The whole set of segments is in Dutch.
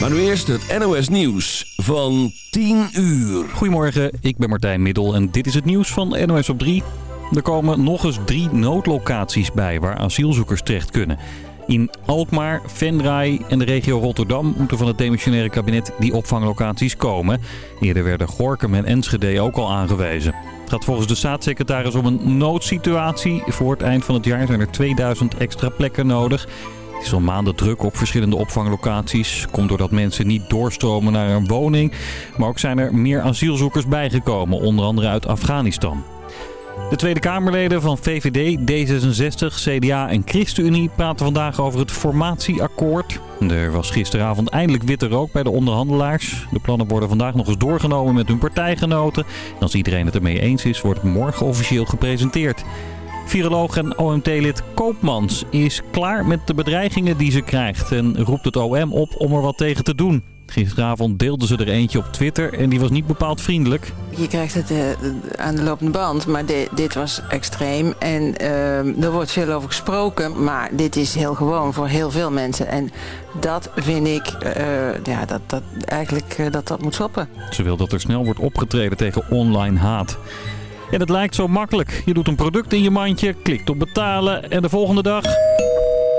Maar nu eerst het NOS Nieuws van 10 uur. Goedemorgen, ik ben Martijn Middel en dit is het nieuws van NOS op 3. Er komen nog eens drie noodlocaties bij waar asielzoekers terecht kunnen. In Alkmaar, Venray en de regio Rotterdam moeten van het demissionaire kabinet die opvanglocaties komen. Eerder werden Gorkum en Enschede ook al aangewezen. Het gaat volgens de staatssecretaris om een noodsituatie. Voor het eind van het jaar zijn er 2000 extra plekken nodig. Het is al maanden druk op verschillende opvanglocaties. Komt doordat mensen niet doorstromen naar een woning. Maar ook zijn er meer asielzoekers bijgekomen, onder andere uit Afghanistan. De Tweede Kamerleden van VVD, D66, CDA en ChristenUnie praten vandaag over het formatieakkoord. Er was gisteravond eindelijk witte rook bij de onderhandelaars. De plannen worden vandaag nog eens doorgenomen met hun partijgenoten. En als iedereen het ermee eens is, wordt het morgen officieel gepresenteerd. Viroloog en OMT-lid Koopmans is klaar met de bedreigingen die ze krijgt en roept het OM op om er wat tegen te doen. Gisteravond deelden ze er eentje op Twitter en die was niet bepaald vriendelijk. Je krijgt het uh, aan de lopende band, maar de, dit was extreem. En uh, er wordt veel over gesproken, maar dit is heel gewoon voor heel veel mensen. En dat vind ik, uh, ja, dat, dat, eigenlijk uh, dat dat moet stoppen. Ze wil dat er snel wordt opgetreden tegen online haat. En het lijkt zo makkelijk. Je doet een product in je mandje, klikt op betalen en de volgende dag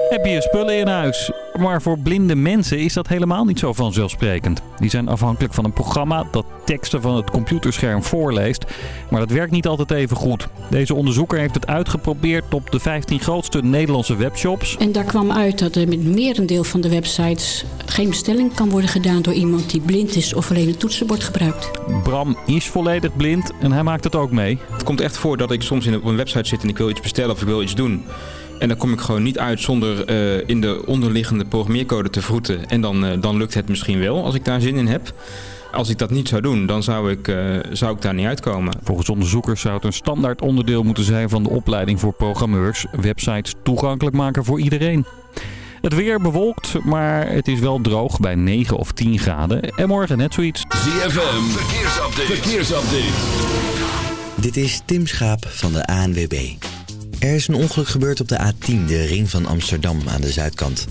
heb je spullen in huis. Maar voor blinde mensen is dat helemaal niet zo vanzelfsprekend. Die zijn afhankelijk van een programma dat teksten van het computerscherm voorleest. Maar dat werkt niet altijd even goed. Deze onderzoeker heeft het uitgeprobeerd op de 15 grootste Nederlandse webshops. En daar kwam uit dat er met merendeel van de websites geen bestelling kan worden gedaan door iemand die blind is of alleen een toetsenbord gebruikt. Bram is volledig blind en hij maakt het ook mee. Het komt echt voor dat ik soms in op een website zit en ik wil iets bestellen of ik wil iets doen. En dan kom ik gewoon niet uit zonder uh, in de onderliggende programmeercode te vroeten. En dan, uh, dan lukt het misschien wel als ik daar zin in heb. Als ik dat niet zou doen, dan zou ik, uh, zou ik daar niet uitkomen. Volgens onderzoekers zou het een standaard onderdeel moeten zijn van de opleiding voor programmeurs. Websites toegankelijk maken voor iedereen. Het weer bewolkt, maar het is wel droog bij 9 of 10 graden. En morgen net zoiets. ZFM, verkeersupdate. verkeersupdate. Dit is Tim Schaap van de ANWB. Er is een ongeluk gebeurd op de A10, de ring van Amsterdam aan de zuidkant.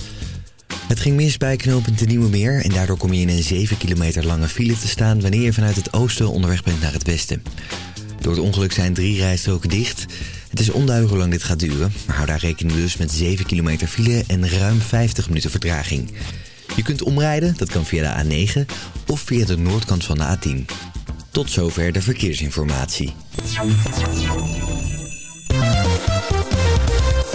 Het ging mis bij knooppunt de Nieuwe Meer en daardoor kom je in een 7 kilometer lange file te staan wanneer je vanuit het oosten onderweg bent naar het westen. Door het ongeluk zijn drie rijstroken dicht. Het is onduidelijk hoe lang dit gaat duren, maar hou daar rekening dus met 7 kilometer file en ruim 50 minuten vertraging. Je kunt omrijden, dat kan via de A9 of via de noordkant van de A10. Tot zover de verkeersinformatie.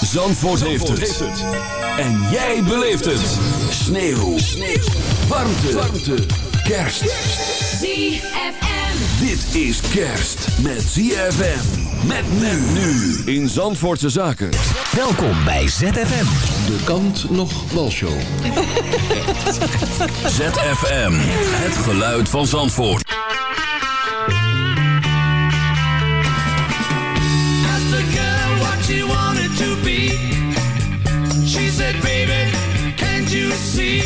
Zandvoort, heeft, het. En jij beleeft het. Sneeuw. Sneeuw. Warmte. Warmte. Kerst. ZFM. Dit is kerst met ZFM. Met men nu in Zandvoortse Zaken. Welkom bij ZFM. De kant nog walshow. ZFM. Het geluid van Zandvoort. to be. She said, baby, can't you see?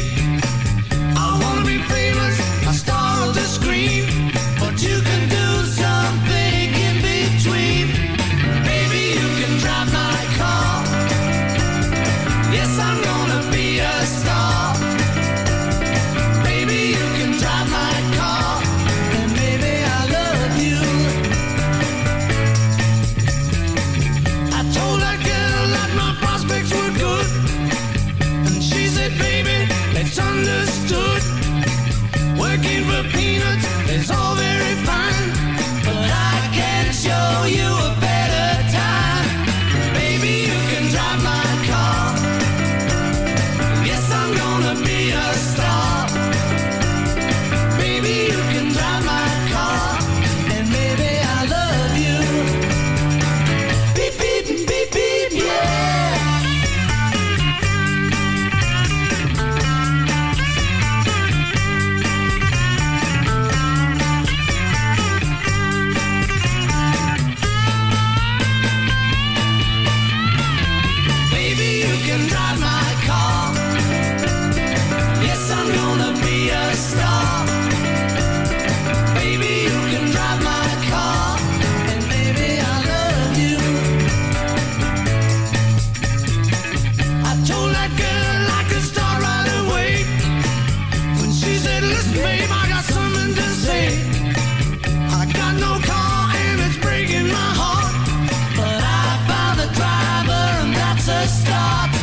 stop.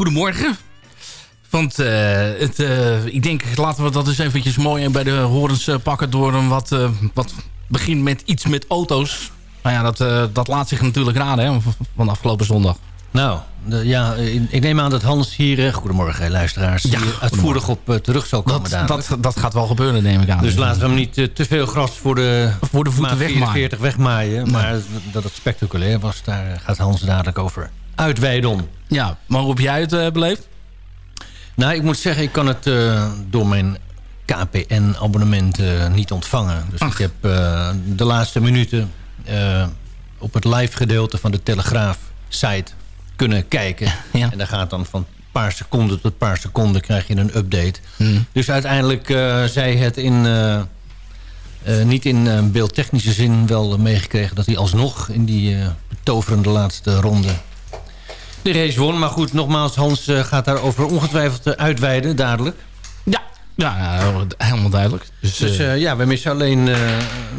Goedemorgen. Want eh, het, eh, ik denk, laten we dat eens eventjes mooi bij de horens eh, pakken... door een wat, wat begin met iets met auto's. Nou ja, dat, dat laat zich natuurlijk raden hè, van- afgelopen zondag. Nou, de- ja, ik neem aan dat Hans hier... goedemorgen, luisteraars. Ja, hier uitvoerig op terug zal komen Dat, dat, dat gaat wel gebeuren, neem ik aan. Dus laten we hem niet te veel gras voor de, Voor de voeten wegmaaien. 44 wegmaaien. Maar dat het spectaculair was, daar gaat Hans dadelijk over uitweiden. Ja, maar hoe heb jij het eh, beleefd? Nou, ik moet zeggen, ik kan het eh, door mijn KPN-abonnement eh, niet ontvangen. Dus ik heb de laatste minuten op het live gedeelte van de Telegraaf-site kunnen kijken. Ja. En daar gaat dan van paar seconden tot paar seconden krijg je een update. Hmm. Dus uiteindelijk zei het in... niet in beeldtechnische zin wel meegekregen... dat hij alsnog in die eh, betoverende laatste ronde de race won. Maar goed, nogmaals, Hans eh, gaat daarover ongetwijfeld eh, uitweiden, dadelijk. Ja, ja, helemaal duidelijk. Dus, Dus eh, ja, we missen alleen eh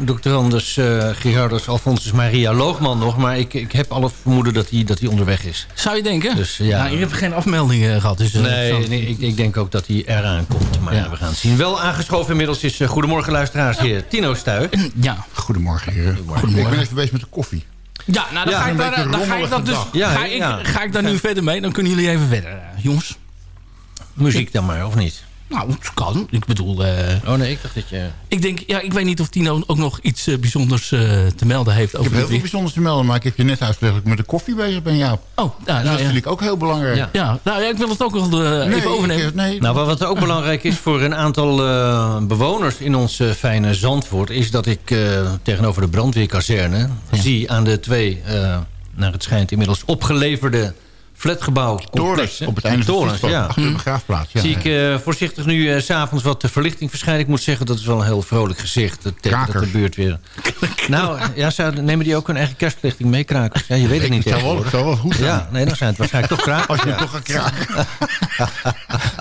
dokter Anders uh, Gerardus Alfonsus Maria Loogman nog. Maar ik, ik heb alle vermoeden dat hij, dat hij onderweg is. zou je denken? Dus ja, Nou, heb geen afmeldingen gehad. Dus, nee, nee, ik, ik denk ook dat hij eraan komt. Maar Ja. we gaan het zien. Wel aangeschoven inmiddels is Goedemorgen luisteraars heer Tino Stuy. ja. Goedemorgen, heren. Ik ben even bezig met de koffie. Ja, nou dan, Ja, ga, ik daar, dan ga ik dat dus. Ja, ga, ik, ga ik daar nu verder mee? Dan kunnen jullie even verder, eh, jongens. Muziek dan maar, of niet? Nou, het kan. Ik bedoel, eh, Oh nee, ik dacht dat je... ik denk, ja, ik weet niet of Tino ook nog iets eh, bijzonders eh, te melden heeft Ik over heb heel veel bijzonders te melden, maar ik heb je net uitgelegd dat ik met de koffie bezig ben, Jaap. Oh, ja, Dus nou, dat ja. vind ik ook heel belangrijk. Ja. Ja, nou ja, ik wil het ook wel Nee, even overnemen. ik- nee, Nou, wat ook belangrijk is voor een aantal eh, bewoners in ons fijne Zandvoort... is dat ik eh, tegenover de brandweerkazerne zie aan de twee... eh, naar het schijnt inmiddels opgeleverde flatgebouw torens op het einde van de ja. achter de begraafplaats. Ja, zie ik eh, voorzichtig nu eh, s s'avonds wat de verlichting verschijnen. Ik moet zeggen, dat is wel een heel vrolijk gezicht. Dat betekent dat de buurt weer... nou, ja, zou, nemen die ook hun eigen kerstverlichting mee, krakers? Ja, je weet het niet het zou wel, zou goed zijn. Ja, nee, dan zijn het waarschijnlijk toch krakers. Als je ja. toch gaat kraken.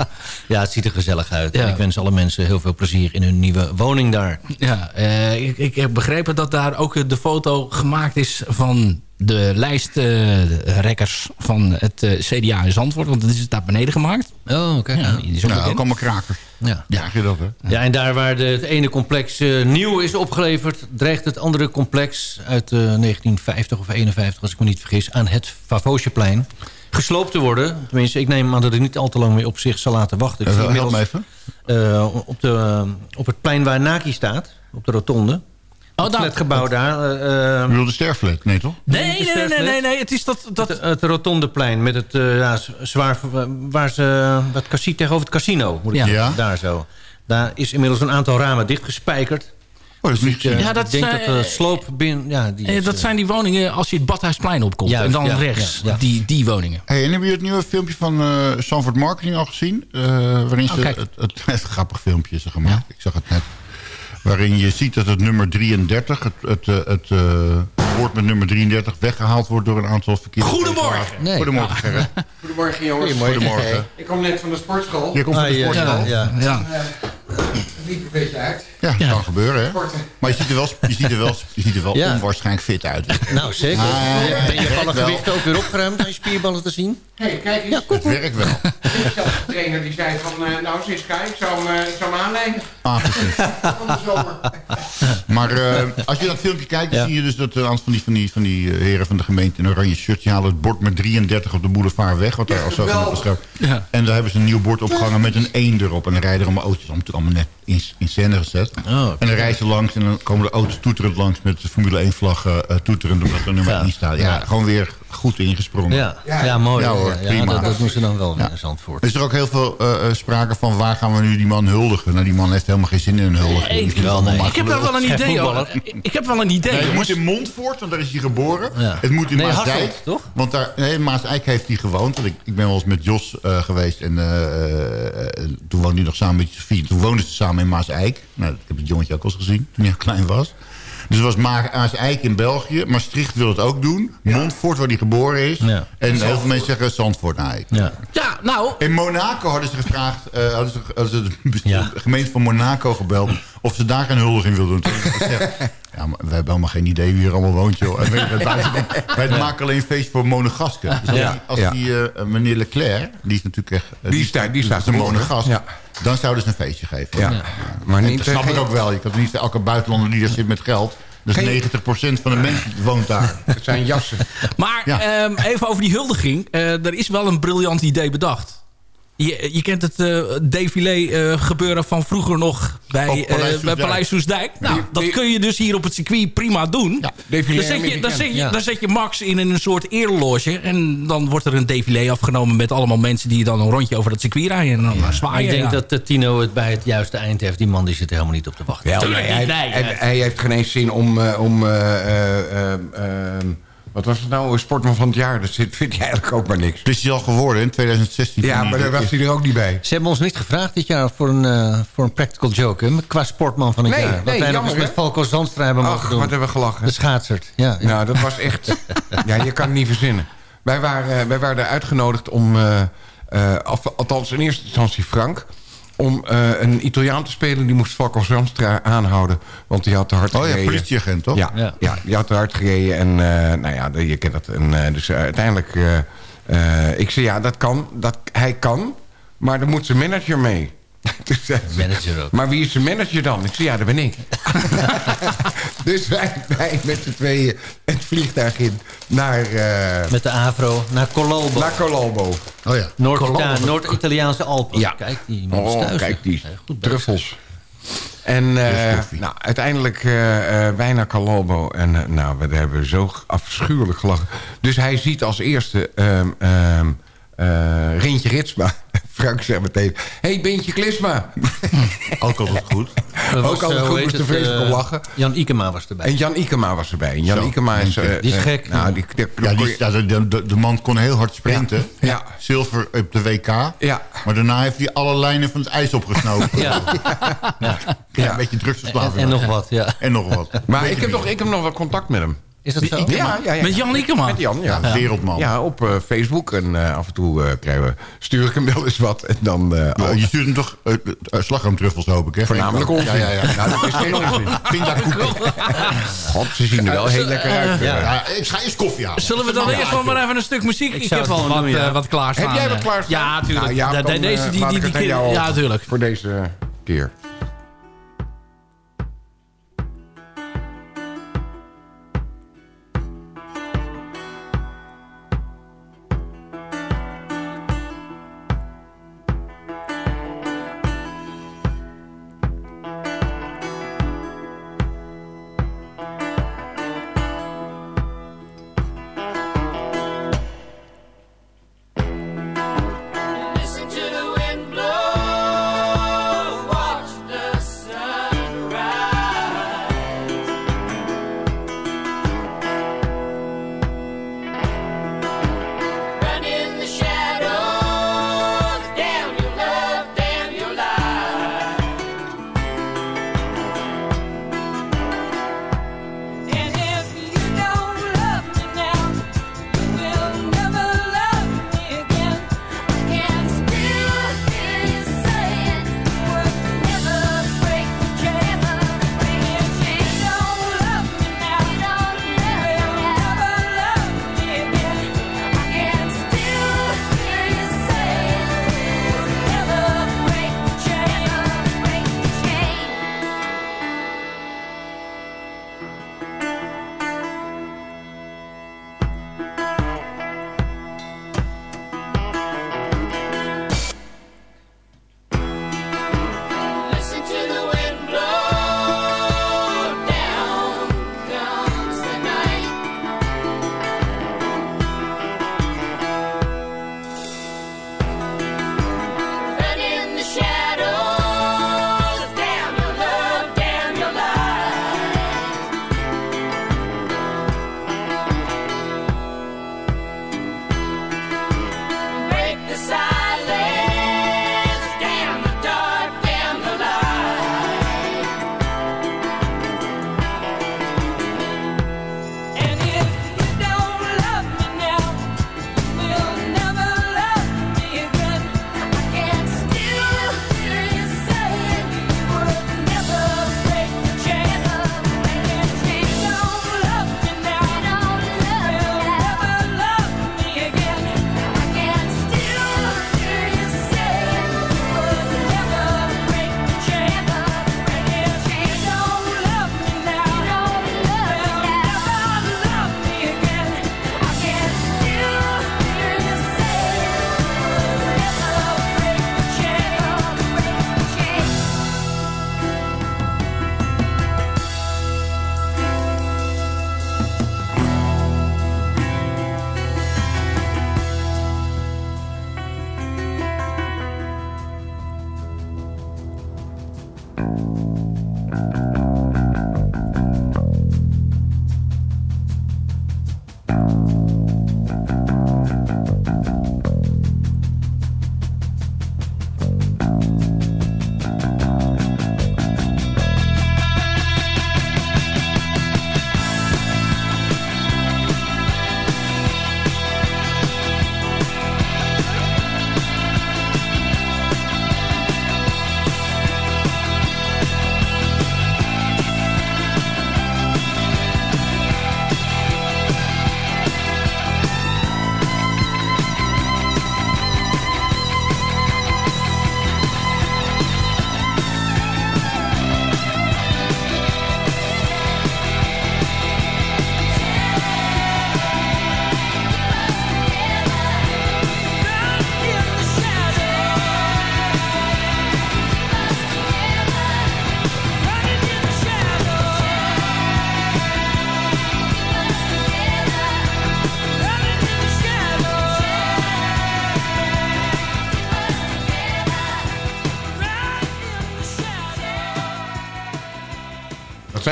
ja, het ziet er gezellig uit. Ja. En ik wens alle mensen heel veel plezier in hun nieuwe woning daar. Ja, eh, ik, ik heb begrepen dat daar ook eh, de foto gemaakt is van de lijstrekkers van het eh, CDA in Zandvoort. Want dat is daar beneden gemaakt. Oh, oké. Ja, die is ook Nou, ook allemaal krakers. Ja. Ja, je dat, hè? Ja, en daar waar de, het ene complex eh, nieuw is opgeleverd... dreigt het andere complex uit eh, 1950 of 51, als ik me niet vergis... aan het Favosjeplein gesloopt te worden. Tenminste, ik neem aan dat het niet al te lang meer op zich zal laten wachten. Ik Eh, zie Help me inmiddels, even. eh, op, de, op het plein waar Naki staat, op de rotonde... Oh, het flatgebouw daar... eh, Je bedoelt de sterflet, nee toch? Nee, nee, nee, nee, nee, nee. Het is dat... dat Het, het Rotondeplein met het eh, ja, zwaar... Waar ze... Wat casino, tegenover het casino, moet ik Ja. zeggen. Ja. Daar zo. Daar is inmiddels een aantal ramen dichtgespijkerd. Oh, dat is niet gezien. Eh, Ja, dat ik denk dat eh, de sloop binnen... Ja, die eh, is, dat eh, zijn die woningen als je het Badhuisplein opkomt. Juist, en dan ja, rechts, ja, ja. Die, die woningen. Hey, en hebben jullie het nieuwe filmpje van eh Sanford Marketing al gezien? Eh, waarin ze Oh, kijk. het, het, het grappig filmpje is gemaakt. Ik zag het net. Waarin je ziet dat het nummer 33, het, het, eh, het eh, woord met nummer 33, weggehaald wordt door een aantal verkeerde... Goedemorgen! Nee. Goedemorgen, Gerrit. Goedemorgen jongens. Goedemorgen. Ik kom net van de sportschool. Je komt van de Ah, ja, sportschool. ja, ja. Ja. Het liep een beetje uit. Ja, dat kan gebeuren, hè? Maar je ziet er wel, je ziet er wel, je ziet er wel Ja. onwaarschijnlijk fit uit. Nou, zeker. Ah, ja, ben je ja, alle wel. gewichten ook weer opgeruimd aan je spierballen te zien? Hé, hey, kijk eens. Het werkt wel. Ik trainer die zei van, eh, nou Siska, ik zou hem, eh, ik zou hem aannemen Ah, precies. van de zomer. Maar eh, als je het filmpje kijkt, dan Ja. zie je dus dat een aantal van die, van die, van die heren van de gemeente in oranje shirt... die halen het bord met 33 op de boulevard weg, wat daar al zo. Ja. En daar hebben ze een nieuw bord opgehangen met een 1 erop. En dan rijden er allemaal auto's, allemaal, allemaal net in, in scène gezet. Oh. En dan rijden ze langs en dan komen de auto's toeterend langs... met de Formule 1 vlag eh, toeterend, omdat er nummer. 1 staat. Ja. gewoon weer goed ingesprongen. Ja, ja, mooi. Ja, hoor, ja, prima. dat, dat doen ze dan wel in Zandvoort. Is er ook heel veel eh, eh, sprake van waar gaan we nu die man huldigen? Nou, die man heeft helemaal geen zin in een huldiging. Ik, maar ik heb wel wel een idee hoor. Ik heb wel een idee. Nee, het moet in Montfort, want daar is hij geboren. Ja. Het moet in Nee, Maasdijk. Toch? Want daar, nee, in Maasdijk heeft hij gewoond. Want ik, ik ben wel eens met Jos eh, geweest. En eh, eh, toen woonde hij nog samen met Sofie. Toen woonden ze samen in Maasdijk. Nou, ik heb het jongetje ook al eens gezien toen hij klein was. Dus het was Maasdijk in België. Maastricht wil het ook doen. Montfort, waar hij geboren is. Ja. En heel veel mensen zeggen Zandvoort. Nee. Ja. Ja, nou, In Monaco hadden ze gevraagd, eh, hadden ze, hadden ze de, de gemeente van Monaco gebeld of ze daar geen huldiging wilden doen. Ja, maar we hebben helemaal geen idee wie er allemaal woont, joh. En weet je, wij, wij maken alleen feest voor monegasken. Dus als, Ja. die, als Ja. die eh, meneer Leclerc, die is natuurlijk echt... Die staat- die staat een eronder. monogast. Ja. Dan zouden ze een feestje geven. Ja. Maar niet, dat snap ik ook wel. Je kan niet elke buitenlander die daar zit met geld... Dus Geen- 90% van de mensen woont daar. Het zijn jassen. maar Ja. ehm, even over die huldiging. Eh, er is wel een briljant idee bedacht. Je, je kent het eh défilé eh, gebeuren van vroeger nog bij, Op eh, Paleis bij Soesdijk. Paleis Soesdijk. Nou, Die- dat die- kun je dus hier op het circuit prima doen. Défilé Dan zet, je, dan, zet je, Ja. dan zet je Max in een soort eerloge. En dan wordt er een défilé afgenomen met allemaal mensen... die dan een rondje over dat circuit rijden. En dan zwaaien. ik denk ja. dat eh, Tino het bij het juiste eind heeft. Die man die zit helemaal niet op te wachten. Ja, hij, hij- hij, heeft geen eens zin om... eh, om eh, eh, eh, eh, wat was het nou? Sportman van het jaar. Dat zit- vindt hij eigenlijk ook maar niks. Het is hij al geworden in 2016. Ja, maar daar was hij er ook niet bij. Ze hebben ons niet gevraagd dit jaar voor een, eh, voor een practical joke. Hè, qua sportman van het Nee, jaar. Wat nee, wij nog jammer, eens met? Falco Zandstra hebben Ach, mogen doen. wat hebben we gelachen. De schaatsert. Ja, ja. Nou, dat was echt... ja, je kan het niet verzinnen. Wij waren, eh, wij waren uitgenodigd om... eh, eh, af- althans, in eerste instantie Frank... om eh, een Italiaan te spelen. Die moest Falco Zandstra aanhouden. Want die had te hard Oh ja, gereden. politieagent, toch? Ja, Ja. ja. die had te hard gereden. En eh, nou ja, je kent dat. En, eh, dus uiteindelijk... eh, eh, ik zei, ja, dat kan. Dat, hij kan. Maar dan moet zijn manager mee. Zei ze, Manager ook. Maar wie is zijn manager dan? Ik zei, ja, dat ben ik. dus wij, wij met z'n tweeën het vliegtuig in naar, eh, Met de Avro naar Colombo. naar Colombo. Oh ja. Noord-Ita- Noord-Italiaanse Alpen. Ja. Kijk, die man is Oh, kijk die truffels. En eh, nou, uiteindelijk eh, eh, wij naar Colombo. En nou, we hebben zo afschuwelijk gelachen. Dus hij ziet als eerste ehm ehm eh, Rintje Ritsma. Frank zegt meteen... hey, Beentje Klisma. Ook altijd goed. Dat was, Ook altijd eh, goed, moest het, vreselijk eh, om lachen. Jan Ikema was erbij. En Jan Ikema was erbij. En Jan Zo, Ikema is... Eh, Die is eh, gek. Nou, die, die, Ja, die, ja, de, de, de man kon heel hard sprinten. Ja. Zilver op de WK. Ja. Maar daarna heeft hij alle lijnen van het ijs opgesnoven. Ja. Ja, Ja. Een beetje En, drugsverslaving. en nog wat, ja. En nog wat. Maar ik heb, nog, ik heb nog wel contact met hem. Is dat zo? Ja, ja, ja. Met Jan Ikema? Met Jan, ja. Ja, wereldman. Ja, op eh, Facebook. En eh, af en toe eh, krijgen we, stuur ik hem wel eens wat. En dan... oh, je stuurt hem toch uh, slagroomtruffels, hoop ik, hè? Voornamelijk onzin. Ja, ja, ja. Nou, dat is geen onzin. Pindakoeken. God, ze zien er wel heel lekker uit. Ja. Ja, ik ga eens koffie halen. Zullen we dan Ja, eerst joh. maar even een stuk muziek? Ik, heb gewoon wat, eh, wat klaarstaan. Heb jij wat klaarstaan? Ja, tuurlijk. Nou, ja, deze, die, die, die, aan ja, over. natuurlijk. Voor deze keer.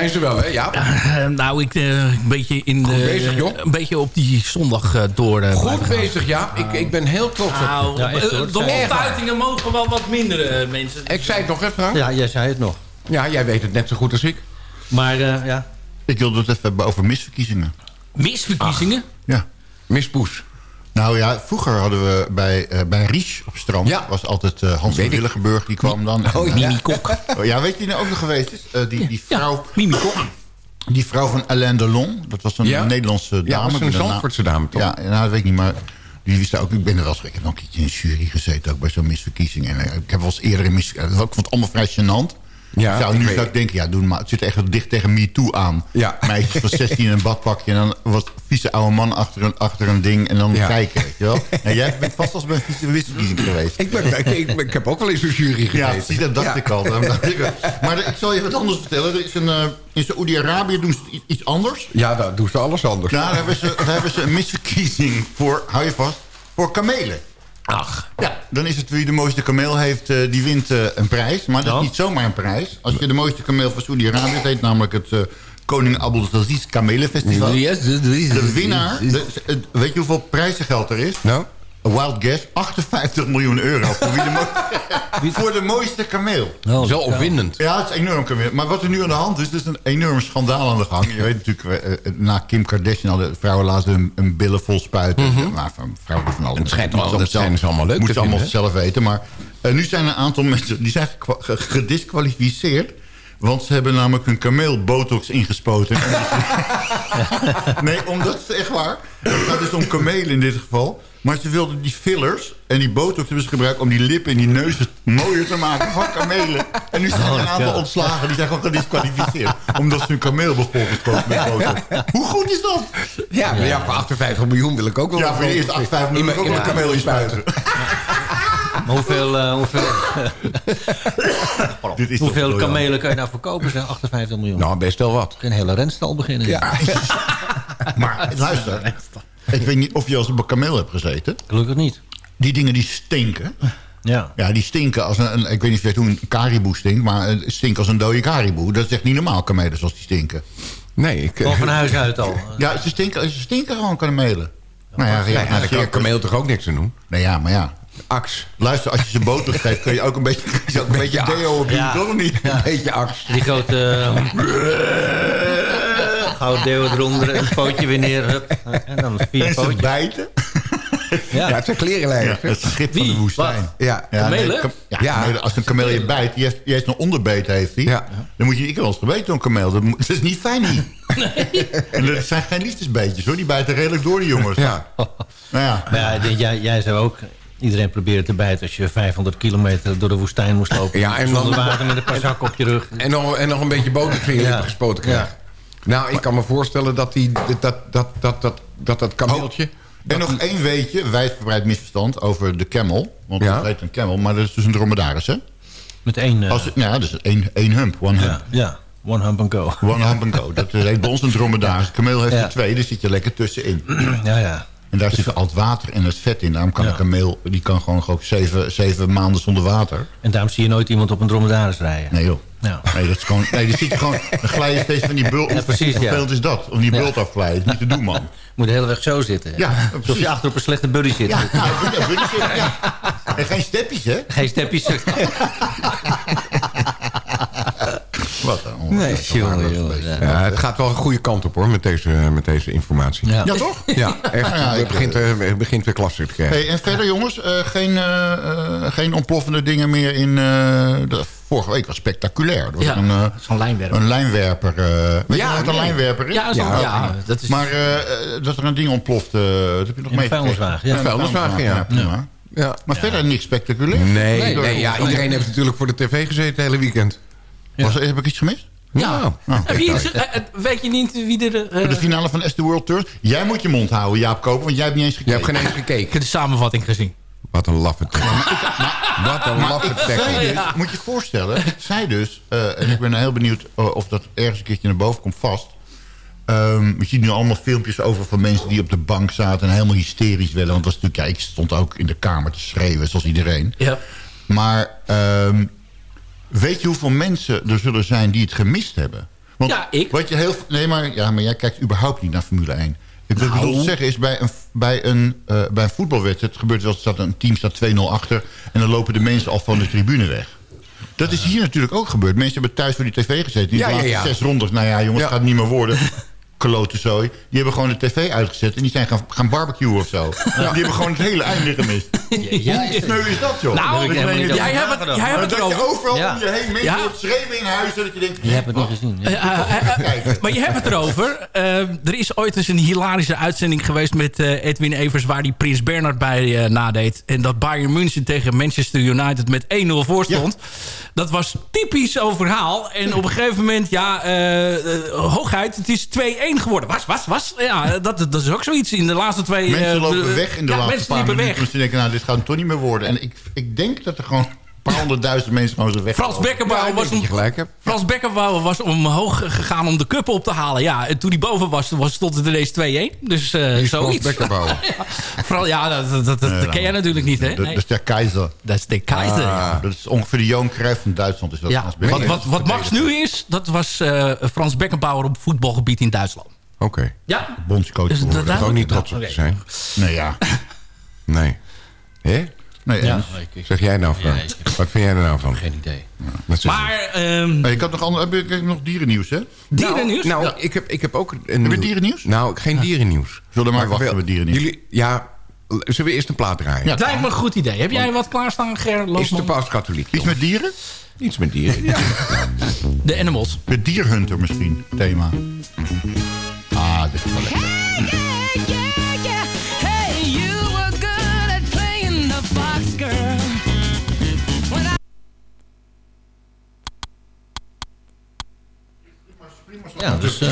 Zijn ze wel, hè? Ja. Eh, nou, ik eh, een beetje in de, Goed bezig, joh. een beetje op die zondag eh, door. eh, Goed bezig, ja. Ik, ik ben heel trots op Nou, je. Ja, echt, de loftuitingen mogen wel wat minder, mensen. Ik zei het nog, hè, Frank? Ja, jij zei het nog. Ja, jij weet het net zo goed als ik. Maar eh, ja, Ik wilde het even hebben over misverkiezingen. Misverkiezingen? Ja. Miss Poes. Nou ja, vroeger hadden we bij, eh bij Ries op strand... Ja. was altijd eh, Hans van. Willigenburg, die kwam dan. Oh, En, Mimi Kok. Oh, ja, weet je wie nou ook nog geweest is? Eh, die, die, vrouw, Mimi Kok. die vrouw van Alain Delon. Dat was een Ja. Nederlandse dame. Ja, dat was die een Zandvoortse dame, toch? Ja, nou, dat weet ik niet, maar... Die wist ook, ik ben er wel eens, ik heb nog een keertje in de jury gezeten, ook bij zo'n misverkiezing. En eh, ik heb wel eens eerder een misverkiezing, ik vond het allemaal vrij gênant. Ja, zou, nu zou ik denken, ja, doen maar. Het zit echt dicht tegen me toe aan. Ja. Meisjes van 16 in een badpakje en dan wat vieze oude man achter een, achter een ding en dan Ja. kijken, weet je wel. En jij bent vast als bij een vieze misverkiezing geweest. Ik, ben, ik, ik, ik heb ook wel eens een jury gezeten. Ja, dat dacht Ja. ik al. Maar ik zal je wat anders vertellen. Er is een, eh, in Saoedi-Arabië doen ze iets, iets anders. Ja, daar doen ze alles anders. Daar hebben ze, daar hebben ze een misverkiezing voor, hou je vast, voor kamelen. Ach. Ja, dan is het wie de mooiste kameel heeft, eh, die wint eh, een prijs. Maar dat is niet zomaar een prijs. Als je de mooiste kameel van Saoedi-Arabië het heet namelijk het eh, Koning Abdulaziz Kamelenfestival. De winnaar, de- het- weet je hoeveel prijzengeld er is? Nou? A wild guess, 58 miljoen euro. Voor, wie de mo- voor de mooiste kameel. Zo opwindend. Ja, het is enorm. kameel. Maar wat er nu aan de hand is, er is een enorm schandaal aan de gang. Je weet natuurlijk, eh, eh, na Kim Kardashian hadden vrouwen laten hun, hun billen vol spuiten. Maar van vrouwen van alles. Mhm. Het schijnt dat ze allemaal schijnen ze allemaal leuk Moeten te ze allemaal zelf weten. Maar eh, nu zijn er een aantal mensen die zijn gedisqualificeerd. Want ze hebben namelijk hun kameel botox ingespoten. nee, omdat ze echt waar. Het gaat dus om kamelen in dit geval. Maar ze wilden die fillers en die botox hebben ze gebruikt... om die lippen en die neuzen mooier te maken van kamelen. En nu zijn er een aantal ontslagen. Die zijn gewoon gedisqualificeerd. Omdat ze hun kameel bijvoorbeeld kopen met botox. Hoe goed is dat? Ja, maar ja, voor 58 miljoen wil ik ook wel... Ja, voor de eerste 58 miljoen In mijn- ook wel een kameel inspuiten. maar hoeveel, eh, hoeveel, Dit is hoeveel kamelen kan je nou verkopen? Zeg 58 miljoen. Nou, best wel wat. Een hele renstal beginnen. Ja. Maar luister, ik weet niet of je als op een kameel hebt gezeten. Gelukkig niet. Die dingen die stinken. Ja. Ja, die stinken als een, ik weet niet of je weet hoe een kariboe stinkt... maar het stinkt als een dode kariboe. Dat is echt niet normaal, kamelen zoals die stinken. Nee, ik... Gewoon van huis uit al. Ja, ze stinken, ze stinken gewoon kamelen. Nou ja, ja, Nee, ja, daar kan kameel toch ook niks aan doen? Nee, ja, maar ja. Ax. Luister, als je ze boter geeft, kun je ook een beetje, ook een beetje deo op doen, Ja. toch niet? Een beetje ax. Die grote... Goud deo eronder, een pootje weer neer. Hup, en dan vier pootjes. bijten. Ja, Ja. het zijn klerenlijnen. Ja, het schip van de woestijn. Ja. Ja, nee, ja, Ja. als een kameel je bijt, die heeft, die heeft een onderbeet, heeft hij. Ja. Dan moet je, ik heb wel eens gebeten door een kameel. Dat, is niet fijn niet. En dat zijn geen liefdesbeetjes hoor, die bijten redelijk door die jongens. Ja. Nou ja, Maar ja, jij, jij zou ook... Iedereen proberen te bijten als je 500 kilometer door de woestijn moest lopen. Ja, en dan- Zonder water met een paar zakken op je rug. En nog, en nog een beetje boter in je Ja. gespoten krijgen. Nou, ik kan me voorstellen dat die, dat, dat, dat, dat, dat, dat, dat kameeltje... en nog één weetje, wijdverbreid misverstand over de camel. Want Ja. het heet een camel, maar dat is dus een dromedaris hè? Met één... eh, Als, ja, dus één, één hump, one hump. ja, ja, one hump and go. One hump and go. Dat heet bij ons een dromedaris. Kameel heeft Ja. er twee, daar zit je lekker tussenin. Ja, ja. En daar zit al het water en het vet in. Daarom kan Ja. een kameel, die kan gewoon ook zeven, zeven maanden zonder water. En daarom zie je nooit iemand op een dromedaris rijden. Nee joh. Ja. Nee, dat is gewoon, nee, die zit je gewoon, dan glij je steeds van die bult. Ja, precies, Hoe ja. is dat? Om die bult afglijden. Dat is niet te doen, man. Moet de hele weg zo zitten. Ja, Alsof je achter op een slechte buddy zit. Ja, ja, ja, buddy zit, ja. En geen stepjes, hè? Geen stepjes. Wat een Nee, jongen, ja. Ja, het gaat wel een goede kant op hoor, met deze, met deze informatie. Ja. Ja, toch? Ja, echt. Ja, het begint, eh, het begint weer klasse te krijgen. Hey, en verder, jongens, eh, geen, eh, eh, geen ontploffende dingen meer in... eh, de, vorige week was spectaculair. Er was Ja, een, eh, zo'n lijnwerper. een lijnwerper. eh, weet Ja, je wat een lijnwerper is? Ja, zo, Ja, ja, dat is... Maar eh, eh, dat er een ding ontploft, eh, dat heb je nog In een mee vuilniswagen, ja. een Vuilniswagen, ja. prima. Ja. Maar verder niks spectaculair. Nee, Nee, nee, ja, iedereen heeft natuurlijk voor de tv gezeten het hele weekend. Was, heb ik iets gemist? ja. Nou, Heb je iets- eh, eh, weet je niet wie er... eh, de finale van SD World Tour. Jij moet je mond houden, Jaap Koper, want jij hebt niet eens Je gekeken. hebt geen eens ik gekeken. heb de samenvatting gezien. Wat een laffe. Wat een laffe Ik dus, moet je je voorstellen, ik zei dus, eh, en ik ben heel benieuwd eh, of dat ergens een keertje naar boven komt vast. Ehm je ziet nu allemaal filmpjes over van mensen die op de bank zaten en helemaal hysterisch werden. Want dat was natuurlijk, ja, ik stond ook in de kamer te schreeuwen, zoals iedereen. Ja. Maar ehm, weet je hoeveel mensen er zullen zijn die het gemist hebben? Want Ja, ik. Wat je heel, nee, maar, ja, maar jij kijkt überhaupt niet naar Formule 1. Ik Nou. bedoel te zeggen is, bij een, bij een, eh, bij een voetbalwedstrijd... gebeurt wel dat een team staat 2-0 achter... en dan lopen de mensen al van de tribune weg. Dat is hier natuurlijk ook gebeurd. Mensen hebben thuis voor die tv gezeten. Die Ja, laatste ja. zes rondes. Nou ja, jongens, het gaat niet meer worden. Klote zooi. Die hebben gewoon de tv uitgezet... en die zijn gaan, gaan barbecuen of zo. Die hebben gewoon het hele einde gemist. Ja, Hoe sneu is dat, joh? Nou, Dat niet denkt, jij hebt het, jij hebt het dat je erover. overal Ja. om je heen mensen Ja. hoort schreeuwen in huis... dat je denkt... Je hebt het niet gezien. ja. Kijken. maar je hebt het erover. Eh, er is ooit eens een hilarische uitzending geweest met eh, Edwin Evers... waar die Prins Bernard bij eh, nadeed. En dat Bayern München tegen Manchester United met 1-0 voor stond. Dat was typisch zo'n verhaal. En op een gegeven moment, ja, eh, eh, hoogheid, het is 2-1 geworden. Was, was, was. Ja, dat, dat is ook zoiets in de laatste twee... Mensen eh, lopen weg in de ja, laatste mensen paar minuten. weg. Die denken, nou, dit gaat hem toch niet meer worden. En ik, ik denk dat er gewoon paar honderdduizend mensen gewoon zo weg Frans Beckenbauer was, om, gelijk. Frans Beckenbauer was omhoog gegaan om de cup op te halen. Ja, en toen hij boven was, was stond het ineens 2-1. Dus eh Die is Frans zoiets. Beckenbauer. Vooral, ja, dat, dat, dat, dat Nee, ken jij natuurlijk niet, hè? Dat, dat Nee. is de keizer. Dat is de keizer. Ah. Dat is ongeveer de Johan Cruijff van Duitsland. Is dat ja. Frans Wat, wat, wat Max nu is, dat was eh, Frans Beckenbauer op voetbalgebied in Duitsland. Oké. Ja. Bondscoach Dus dat- Daar ook niet trots op te zijn. Nee, ja. Nee. Nee, Ja, eens. ik- ik- Zeg jij nou van? Ja, ik- Wat vind jij er nou van? Geen idee. Maar, ehm ik had nog, ander, heb ik heb nog dierennieuws, hè? dierennieuws? Nou, Ja. ik, heb, ik heb ook... Een, Heb je dierennieuws? Nou, geen dierennieuws. Zullen we maar wachten wel- met dierennieuws? Jullie, ja, zullen we eerst een plaat draaien? Ja. Het lijkt me een goed idee. Heb jij wat klaarstaan, Ger Is de paus katholiek? Iets met dieren? Iets met dieren. Ja. De Animals. De dierhunter misschien, thema. Ah, dit is wel lekker. Ja, dus... eh,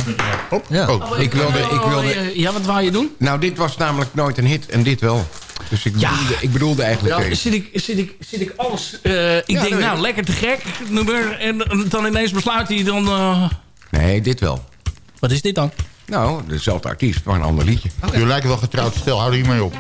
Hop. Ja. Oh. Ik wilde... Ik wilde Oh, ja, wat wou je doen? nou, dit was namelijk nooit een hit en dit wel. Dus ik Ja. bedoelde, ik bedoelde eigenlijk... Ja, deze. zit, ik, zit, ik, zit ik alles... eh, ik Ja, denk, nou, lekker te gek, nummer. En dan ineens besluit hij dan... eh, Nee, dit wel. wat is dit dan? Nou, dezelfde artiest, maar een ander liedje. Jullie lijken wel getrouwd stel, hou er hiermee op.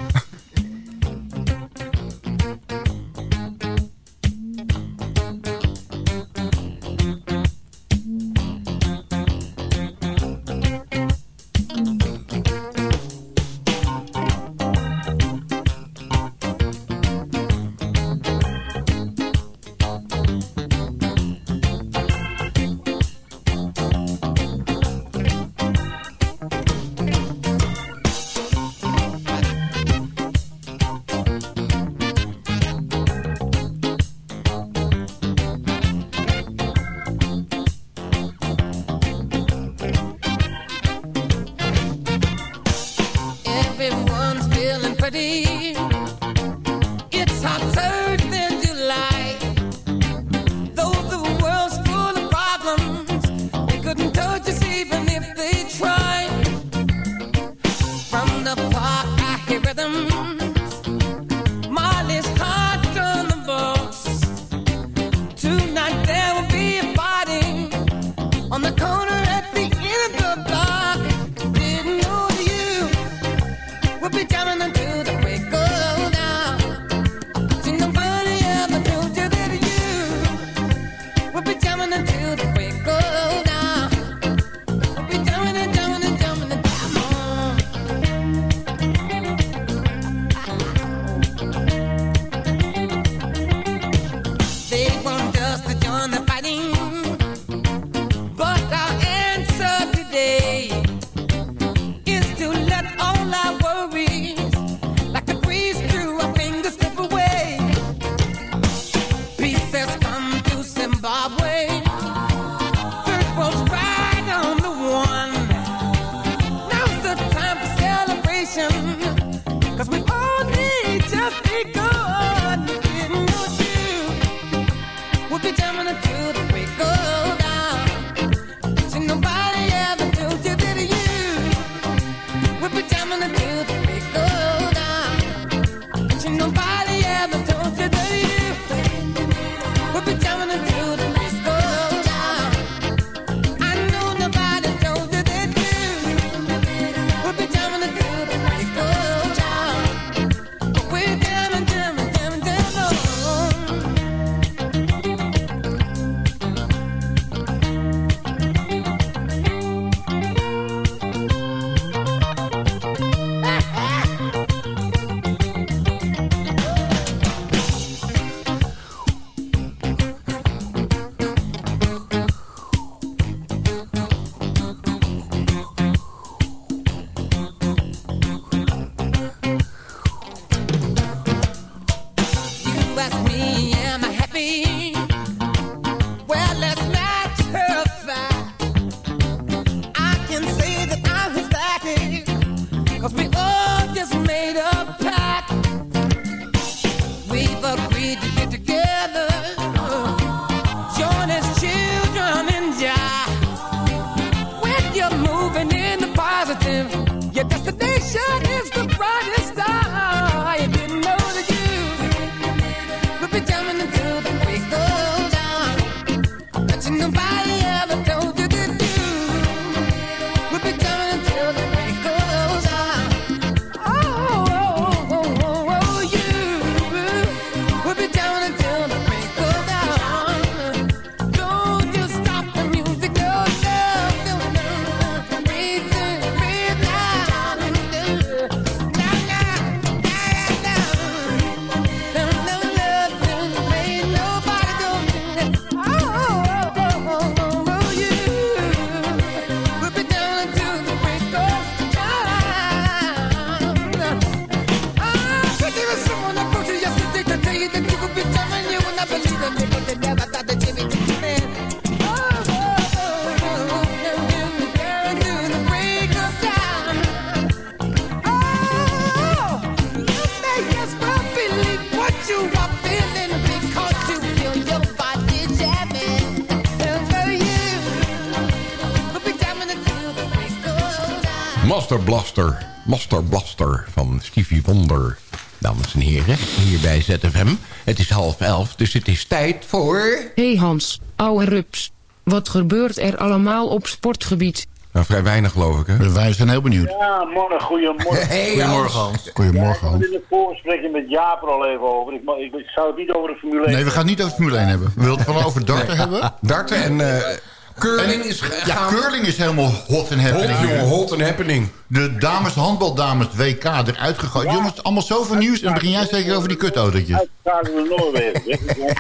Master Blaster. Master Blaster van Stevie Wonder. Dames en heren, hier bij ZFM. Het is half elf, dus het is tijd voor... hey Hans, ouwe rups. Wat gebeurt er allemaal op sportgebied? Nou, vrij weinig geloof ik, hè? Wij zijn heel benieuwd. Ja, morgen, goedemorgen. Hey, Goedemorgen, Hans. Goedemorgen, Hans. Ik in het voorgesprekje met Jaap er al even over. Ik, ik, ik zou het niet over de Formule 1 Nee, we gaan het niet over Formule 1 hebben. We willen het gewoon over darten hebben. Darten en eh curling is Ja, gaan. curling is helemaal hot en happening. Hot, jongen, hot en happening. De dames, handbaldames, WK eruit gegooid. Jongens, allemaal zoveel nieuws. En dan begin jij zeker over die kutautootjes. Noorwegen. weet je wel.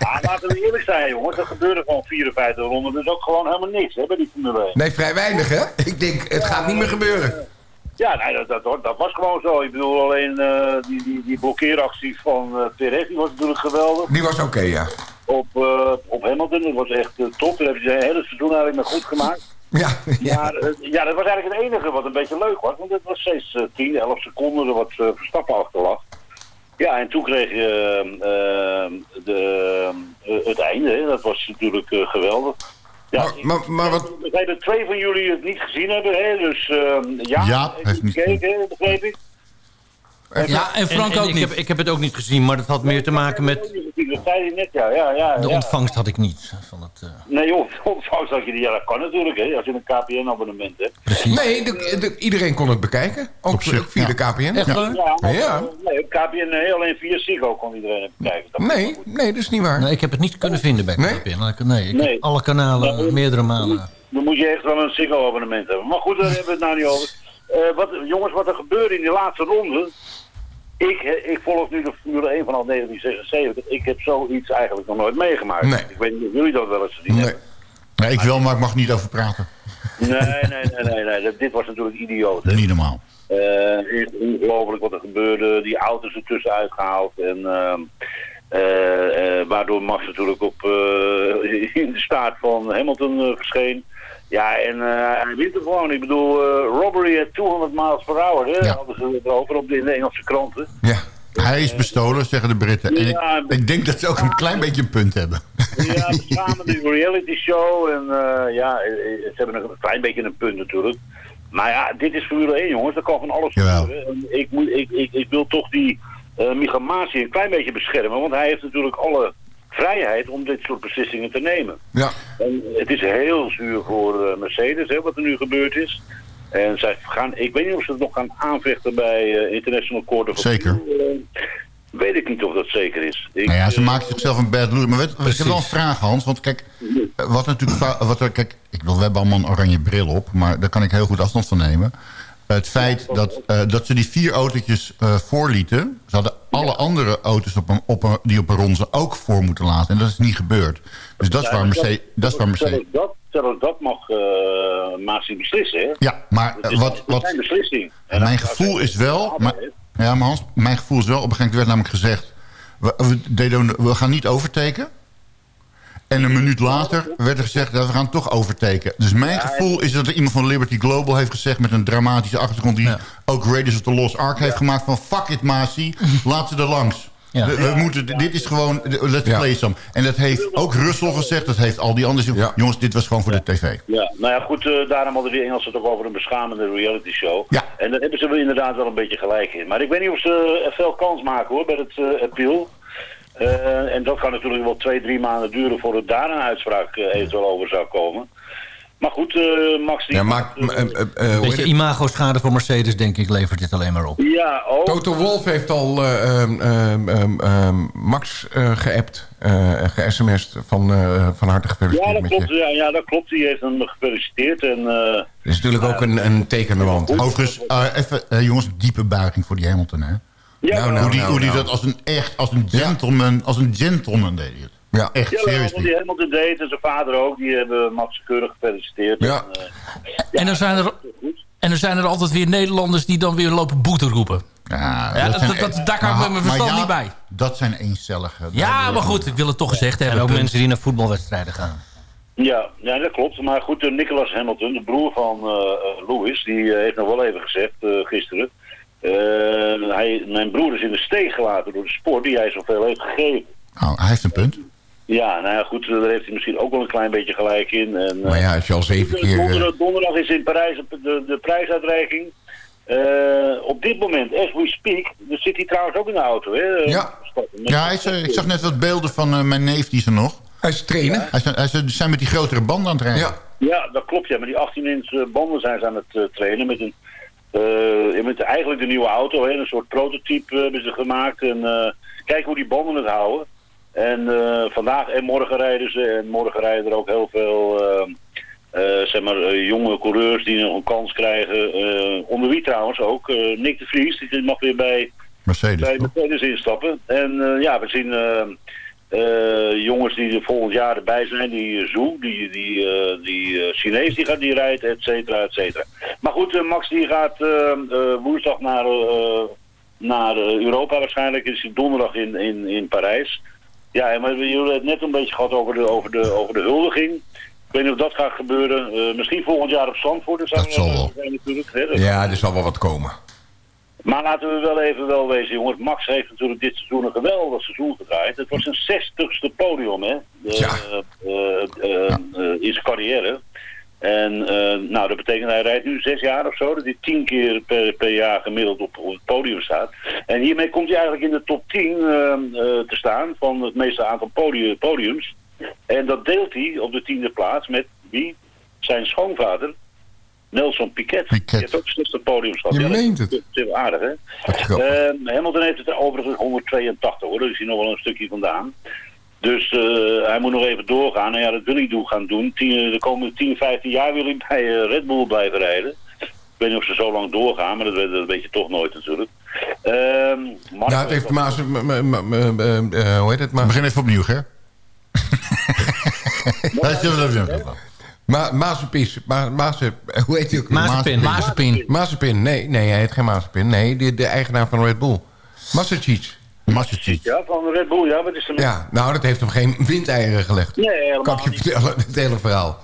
Maar laten we eerlijk zijn, jongens. Er gebeurde gewoon 54 ronden. Dus ook gewoon helemaal niks hè, bij die Formule 1. Nee, vrij weinig, hè? Ik denk, het gaat niet meer gebeuren. Ja, nee, dat, dat, dat was gewoon zo. Ik bedoel, alleen eh, die, die, die blokkeeractie van eh Perez, die was natuurlijk geweldig. Die was oké, ja. Op, eh, op Hamilton, dat was echt top. Daar hebben ze een hele seizoen eigenlijk maar goed gemaakt. Ja, Maar eh, ja, dat was eigenlijk het enige wat een beetje leuk was. Want het was steeds eh, 10, 11 seconden er wat Verstappen achter lag. Ja, en toen kreeg je de, het einde. Hè. Dat was natuurlijk geweldig. Ja, Maar, maar, maar wat... ik begreep dat twee van jullie het niet gezien hebben. Hè. Dus eh, ja, Jaap heeft niet gekeken, begreep ik. Ja, en Frank ook ik niet. Heb, ik heb het ook niet gezien, maar dat had meer te maken met... Dat zei hij net, ja. ja, ja De ja. ontvangst had ik niet. Van het, eh, Nee joh, ontvangst had je die. Ja, dat kan natuurlijk, hè. Als je een KPN-abonnement hebt. Nee, de, de- iedereen kon het bekijken. Ook, Op zich, via ja. de KPN. Echt? Ja, Ja. nee, KPN nee, alleen via Sigo kon iedereen het bekijken. Dat Nee, nee, dat is niet waar. Nee, ik heb het niet kunnen vinden bij Nee? KPN. Nee, ik Nee. heb alle kanalen meerdere malen. Dan moet je echt wel een Ziggo-abonnement hebben. Maar goed, daar hebben we het nou niet over. Eh, wat, jongens, wat er gebeurde in die laatste ronde... Ik, ik volg nu de Formule 1 vanaf 1976. Ik heb zoiets eigenlijk nog nooit meegemaakt. Nee. Ik weet niet of jullie dat wel eens gezien Nee. hebben. Nee, ik wel, maar ik mag niet over praten. Nee, nee, nee, nee. nee. Dit was natuurlijk idioot. Hè? Niet normaal. Echt ongelooflijk wat er gebeurde. Die auto's er tussenuit gehaald. En, ehm, eh, eh, waardoor Max natuurlijk op, in de staart van Hamilton verscheen. Ja, en eh, hij wint er gewoon. Ik bedoel, eh, robbery at 200 miles per hour. Hè? Ja. Hadden ze het erover op de, in de Engelse kranten. Ja. Hij is bestolen, zeggen de Britten. En Ja, ik, ik denk dat ze ook een klein beetje een punt hebben. Ja, samen de reality show. En eh, ja, ze hebben een klein beetje een punt natuurlijk. Maar ja, dit is Formule 1 jongens. Er kan van alles gebeuren. En Ik, moet, ik, ik, ik wil toch die Michael Masi een klein beetje beschermen. Want hij heeft natuurlijk alle vrijheid om dit soort beslissingen te nemen. Ja. En het is heel zuur voor eh, Mercedes, hè, wat er nu gebeurd is. En zij gaan, ik weet niet of ze het nog gaan aanvechten bij eh, International Court of Zeker. Eh, weet ik niet of dat zeker is. Ik, Nou ja, ze maakt zichzelf een bad look. Maar weet, ik heb wel een vraag, Hans. Want kijk, wat natuurlijk... Wat er, kijk, ik bedoel, we hebben allemaal een oranje bril op. Maar daar kan ik heel goed afstand van nemen. Het feit dat, eh, dat ze die vier autootjes eh, voorlieten... ze hadden alle andere auto's op een, op een, die op een ronde ook voor moeten laten. En dat is niet gebeurd. Dus dat is Ja, waar Mercedes... Dat is waar Mercedes Zelfs dat, zelfs dat mag uh, Masi beslissen, hè? ja, maar eh, is, wat, wat, zijn beslissing. En mijn gevoel is wel... Maar, ja, maar Hans, mijn gevoel is wel... Op een gegeven moment werd namelijk gezegd... We, we, we gaan niet overteken. En een minuut later werd er gezegd... dat we gaan toch overteken. Dus mijn gevoel is dat er iemand van Liberty Global heeft gezegd... met een dramatische achtergrond... die ook Raiders of the Lost Ark heeft gemaakt... van fuck it, Masi, laat ze er langs. Ja. We, we moeten, dit is gewoon, let's play some. En dat heeft ook Russell gezegd, dat heeft al die anderen. Jongens, dit was gewoon voor de tv. Ja, nou ja, goed, eh, daarom hadden die Engelsen toch over een beschamende reality show. Ja. En daar hebben ze wel inderdaad wel een beetje gelijk in. Maar ik weet niet of ze eh, veel kans maken hoor, bij het eh, appeal. Eh, en dat kan natuurlijk wel twee, drie maanden duren voordat daar een uitspraak eh, eventueel over zou komen. Maar goed, eh, Max die... Ja, Een beetje imago-schade voor Mercedes, denk ik, levert dit alleen maar op. Ja, ook. Toto Wolf heeft al eh, ehm, ehm, ehm, Max eh, geappt, eh, ge-sms'd van, eh, van harte ja, gefeliciteerd dat met klopt. je. Ja, ja, dat klopt. Die heeft hem gefeliciteerd. En, eh, Dat is natuurlijk ook een, een teken aan de wand. Overigens, eh, even, jongens, diepe buiging voor die Hamilton, hè? Ja, Nou, nou, hoe die, nou, hoe die nou. dat als een echt, als een gentleman, als een gentleman deed hij het. Ja. Echt, ja, serieus die helemaal de date en zijn vader ook. Die hebben Max keurig gefeliciteerd. Ja. En, eh, En dan zijn er, en dan zijn er altijd weer Nederlanders die dan weer lopen boete roepen. Ja, Ja, dat- zijn dat- daar kan ik met mijn maar verstand ja, niet bij. Dat zijn eencellige. Ja, maar goed, ik wil het toch gezegd En hebben. ook punt. mensen die naar voetbalwedstrijden gaan. Ja, ja, dat klopt. Maar goed, eh, Nicholas Hamilton, de broer van eh, eh, Lewis, die heeft nog wel even gezegd eh, gisteren. Eh, hij, mijn broer is in de steek gelaten door de sport die hij zoveel heeft gegeven. Oh, hij heeft een punt. Ja, nou ja, goed, eh, daar heeft hij misschien ook wel een klein beetje gelijk in. En, eh, Maar ja, als je al zeven keer... eh, donderdag, donderdag is in Parijs de, de, de prijsuitreiking. Eh, op dit moment, as we speak, daar zit hij trouwens ook in de auto. Hè? Ja. Ja, hij is, eh, ik zag net wat beelden van eh, mijn neef, die is er nog. Hij is trainen. Hij is, hij is, die zijn met die grotere banden aan het rijden. Ja. Ja, dat klopt. Ja, met die 18 inch eh, banden zijn ze aan het eh, trainen. Met, een, eh, met eigenlijk de nieuwe auto. Hè, een soort prototype eh, hebben ze gemaakt. En eh, kijken hoe die banden het houden. En vandaag en morgen rijden ze. En morgen rijden er ook heel veel zeg maar, jonge coureurs die nog een kans krijgen. Onder wie trouwens ook Nick de Vries. Die mag weer bij Mercedes. bij? Mercedes instappen. En ja, we zien eh, eh, jongens die er volgend jaar erbij zijn. Die uh, Zhu, die, die, eh, die eh, Chinees die, gaat, die rijdt, et cetera, et cetera. Maar goed, eh, Max die gaat eh, eh, woensdag naar, eh, naar eh, Europa waarschijnlijk. Is hij donderdag in, in, in Parijs. Ja, maar jullie hebben het net een beetje gehad over de, over de, over de huldiging. Ik weet niet of dat gaat gebeuren. Eh, misschien volgend jaar op Zandvoort. Dat, zal wel. zijn natuurlijk. Hè? Dat- Ja, er zal wel wat komen. Maar laten we wel even wel wezen, jongens. Max heeft natuurlijk dit seizoen een geweldig seizoen gedraaid. Het was zijn zestigste podium, hè. De, Ja. eh, eh, eh, in zijn carrière. En eh, nou, dat betekent hij rijdt nu zes jaar of zo. Dat hij tien keer per, per jaar gemiddeld op, op het podium staat. En hiermee komt hij eigenlijk in de top 10 eh, eh, te staan van het meeste aantal podium, podiums. En dat deelt hij op de tiende plaats met wie? Zijn schoonvader, Nelson Piquet. Piquet. Die heeft ook zesde podiums gehad. Je Ja, dat meent het. is heel aardig, hè? Eh, Hamilton heeft het er overigens 182 hoor, dus is hij nog wel een stukje vandaan. Dus eh, hij moet nog even doorgaan. En ja, dat wil hij doen, gaan doen. Tien, de komende 10, 15 jaar wil hij bij eh, Red Bull blijven rijden. Ik weet niet of ze zo lang doorgaan, maar dat, weet- dat weet je toch nooit natuurlijk. Ehm Marco- Ja, het heeft Maas... eh, Hoe heet het? We Maas? beginnen even opnieuw, hè? Hij is er weer. Ma Mazepis. Ma Maze, hoe heet hij ook? Mazepin. Mazepin. Mazepin. Nee, nee, hij heet geen Mazepin. Nee, de, de eigenaar van Red Bull. Massachusetts. Ja, van Red Bull, ja, wat is er met- Ja, nou, dat heeft hem geen windeieren gelegd. Nee, helemaal Kan ik je niet. vertellen, het hele verhaal.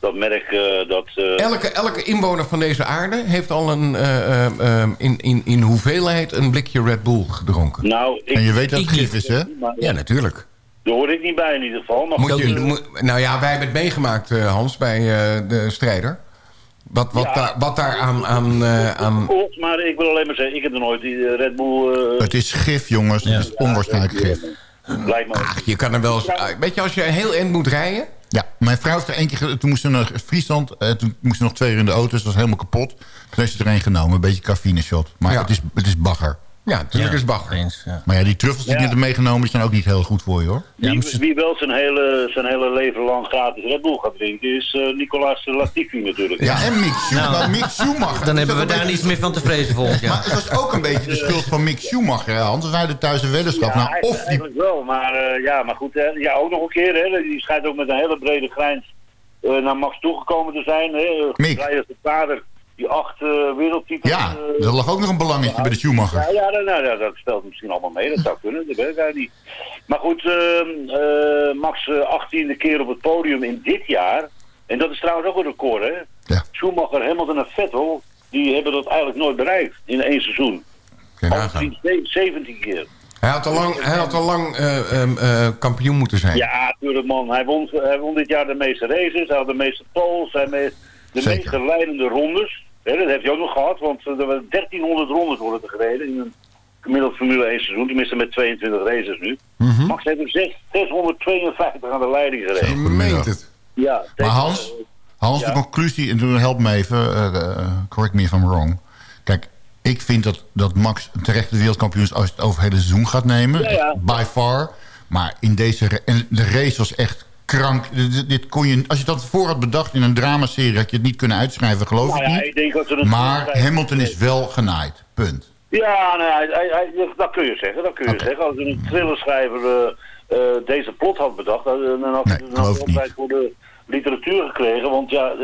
Dat merk eh, dat... eh, Elke, elke inwoner van deze aarde heeft al een, eh, eh, eh, in, in, in hoeveelheid een blikje Red Bull gedronken. nou, ik, En je weet dat het gif is, hè? Ja, natuurlijk. Daar hoor ik niet bij in ieder geval. Maar Moet je, moet- nou ja, wij hebben het meegemaakt, eh, Hans, bij eh, de strijder. Wat, wat, Ja. daar, wat daar aan... aan, eh, aan Klopt, maar ik wil alleen maar zeggen, ik heb er nooit die Red Bull... eh, Het is gif, jongens. Het is onwaarschijnlijk gif. lijkt me ach, je kan er wel eens... ah, Weet je, als je heel eind moet rijden... Ja, mijn vrouw heeft er één keer... Toen moest ze naar Friesland. eh, toen moest ze nog twee uur in de auto. Dus dat was helemaal kapot. Toen heeft ze er één genomen. Een beetje cafeïne shot. Maar Ja. het, is, het is bagger. Ja, natuurlijk is bagger. Eens, ja. Maar ja, die truffels die Ja. ik net heb meegenomen... zijn ook niet heel goed voor je, hoor. Wie, maar wel zijn hele, zijn hele leven lang gratis Red Bull gaat drinken is eh Nicolas Latifi natuurlijk. Ja, en Mick Schumacher. Nou, Mick Schumacher. Dan Is hebben we daar beetje- niets meer van te vrezen volgend Maar jaar. het was ook een beetje de schuld van Mick Schumacher, hè, Hans. We rijden thuis een weddenschap. Ja, nou, eigenlijk- of die... eigenlijk wel, maar eh, ja, maar goed, hè, ja, ook nog een keer, hè, die schijnt ook met een hele brede grijns eh, naar Max toegekomen te zijn. Hè, Mick. Is vader die acht eh, wereldtitels... Ja, eh, er lag ook nog een belangetje bij de Schumacher. Ja, ja, nou, nou, dat stelt misschien allemaal mee. Dat zou kunnen, dat weet ik eigenlijk niet. Maar goed, ehm, eh, Max eh, 18e keer op het podium in dit jaar. En dat is trouwens ook een record, hè? Ja. Schumacher, Hamilton en Vettel, die hebben dat eigenlijk nooit bereikt in één seizoen. Ze- 17 keer. Hij had al lang, hij had al lang eh, ehm, eh, kampioen moeten zijn. Ja, tuurlijk man. Hij won, hij won dit jaar de meeste races, hij had de meeste poles, hij me- de meeste leidende rondes. Dat heeft hij ook nog gehad, want er waren 1300 rondes worden er gereden in een gemiddeld Formule 1 seizoen. Tenminste met 22 races nu. Mhm. Max heeft er zes- 652 aan de leiding gereden. Je meent het. Ja, Maar Hans, Hans Ja. de conclusie, en toen help me even, eh, eh, correct me if I'm wrong. Kijk, ik vind dat, dat Max terecht de wereldkampioen is als je het over het hele seizoen gaat nemen. Ja, ja. By far. Maar in deze en de race was echt krank. Dit, dit kon je, als je dat voor had bedacht in een dramaserie, had je het niet kunnen uitschrijven, geloof Nou ik ja, niet. ik denk dat ze het Maar Hamilton is wel genaaid. Punt. Ja, nou, hij, hij- dat kun je zeggen. Dat kun je zeggen. Als een thrillerschrijver eh, eh, deze plot had bedacht, dan, had hij dan had hij altijd voor de literatuur gekregen. Want ja, eh,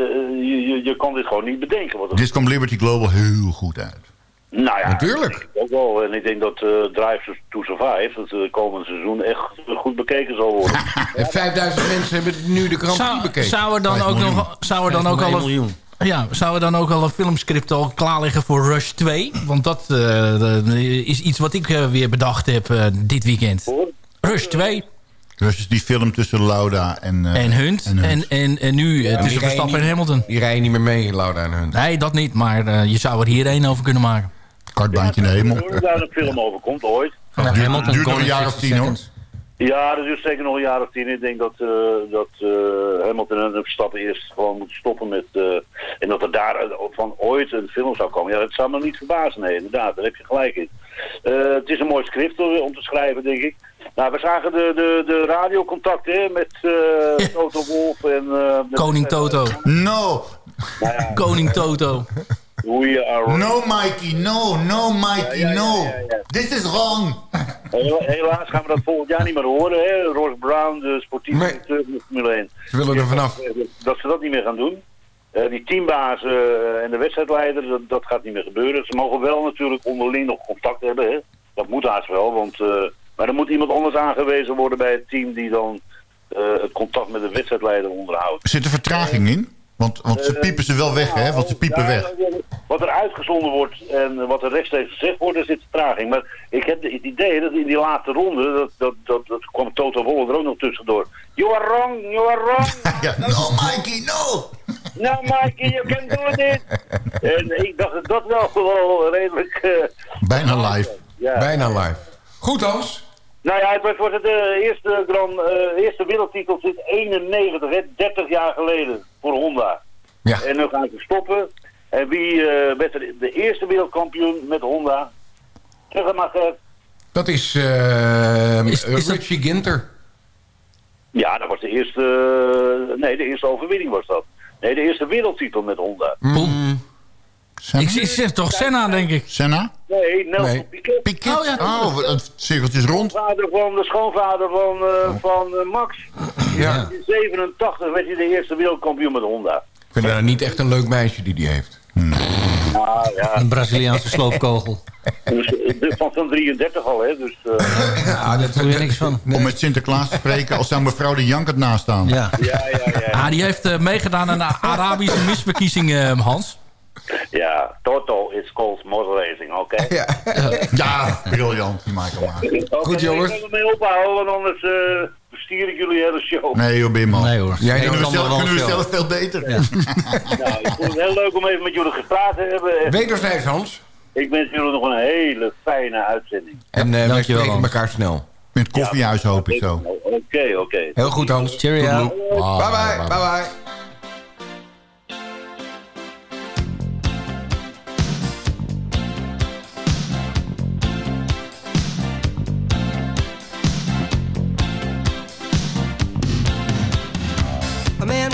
je, je, je kan dit gewoon niet bedenken. Wat Dit kwam Liberty Global heel goed uit. Nou ja, Natuurlijk. ik Ook wel. En ik denk dat eh, Drive to Survive het eh, komende seizoen echt goed bekeken zal worden. En 5000 mensen hebben nu de Zou, bekeken. zou er dan ook nog, zou er dan ook al een, ja, zou er dan ook al een filmscript al klaar liggen voor Rush 2? Want dat eh, is iets wat ik eh, weer bedacht heb eh, dit weekend. Rush 2 Dus is die film tussen Lauda en... eh, en Hunt. En, Hunt. en, en, nu eh, tussen Verstappen en Hamilton. Die rijden niet meer mee, Lauda en Hunt. Nee, dat niet. Maar eh, je zou er hier één over kunnen maken. Kartbaantje in de hemel. Dat daar een film over komt ooit. Het duurt, duurt nog een jaar of tien hoor. Ja, dat duurt zeker nog een jaar of tien. Ik denk dat, eh, dat eh, Hamilton en Verstappen eerst gewoon moeten stoppen met... eh, en dat er daar van ooit een film zou komen. Ja, dat zou me niet verbazen. Nee, inderdaad, daar heb je gelijk in. Eh, het is een mooi script om te schrijven, denk ik. Nou, we zagen de, de, de radiocontacten hè, met eh Toto Wolf en... eh, met- Koning Toto. No! Nou ja, Koning Toto. we are... No, Mikey, no, no, Mikey, Ja, ja, ja, no. ja, ja. This is wrong. Hela- Helaas gaan we dat volgend jaar niet meer horen. Hè? Ross Brown, de sportieve Nee. directeur van de Formule 1. Ze willen er vanaf. Dat ze dat niet meer gaan doen. Eh, die teambaas eh, en de wedstrijdleider, dat, dat gaat niet meer gebeuren. Ze mogen wel natuurlijk onderling nog contact hebben. Hè? Dat moet haast wel, want... eh, maar er moet iemand anders aangewezen worden bij het team die dan eh, het contact met de wedstrijdleider onderhoudt. Zit er vertraging in? Want, want ze piepen ze wel weg, hè? Want ze piepen Ja, weg. Wat er uitgezonden wordt en wat er rechtstreeks gezegd wordt, er zit vertraging. Maar ik heb het idee dat in die laatste ronde, dat, dat, dat, dat kwam Toto Wolff er ook nog tussendoor. You are wrong, you are wrong. Ja, no, Mikey, no! No, Mikey, you can do it. En ik dacht dat dat wel, wel redelijk... eh, Bijna live. ja. Bijna live. Goed, Hans. Nou ja, het de eerste, grand, eh, eerste wereldtitel sinds 91, hè, 30 jaar geleden voor Honda. Ja. En nu gaan ze stoppen. En wie eh, werd er de eerste wereldkampioen met Honda? Zeg het maar, Gert. Dat is, eh, Is- is dat- Richie Ginter. Ja, dat was de eerste... eh, nee, de eerste overwinning was dat. Nee, de eerste wereldtitel met Honda. Senna? Ik, ik zeg toch Senna, denk ik. Senna? Nee, Nelson Nee. Piquet. Piquet? Oh, ja, Oh, het cirkeltje is rond. Vader van, de schoonvader van, eh, van eh, Max. Ja. In 87 werd hij de eerste wereldkampioen met Honda. Ik vind dat niet echt een leuk meisje die die heeft. Nou ja, Een Braziliaanse sloopkogel. dus, eh, van, van 33 al, hè. Dus, eh, Ja, dat Daar doe je niks van. Om met Sinterklaas te spreken als zou mevrouw de Jankert naast staan. Ja. ja, ja, ja. Ah, die heeft meegedaan aan de Arabische misverkiezing, eh, Hans. Ja, Toto is called motor racing, oké? Ja. Ja, briljant, die Michael maar. Oké, Goed, jongens. Ik ga ermee ophouden, want anders eh bestier ik jullie hele show. Nee joh, Bimman. Nee hoor. Jij Kunnen we, zelf, kunnen we zelf veel beter. Nou, ik vond het heel leuk om even met jullie gepraat te hebben. En Wederzijds, Hans. Ik wens jullie nog een hele fijne uitzending. En eh wij Dankjewel, spreken elkaar snel. In het koffiehuis hoop ik zo. Oké, oké. Heel goed, Hans. Cheerio. Bye bye. Bye bye.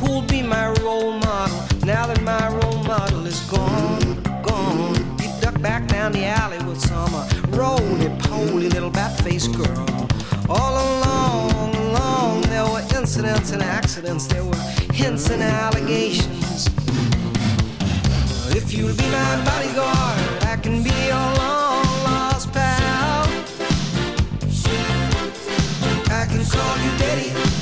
Who'll be my role model now that my role model is gone? Gone. He ducked back down the alley with some uh, roly-poly little bat-faced girl. All along, along, there were incidents and accidents. There were hints and allegations. If you'll be my bodyguard, I can be your long lost pal. I can call you Daddy, Daddy,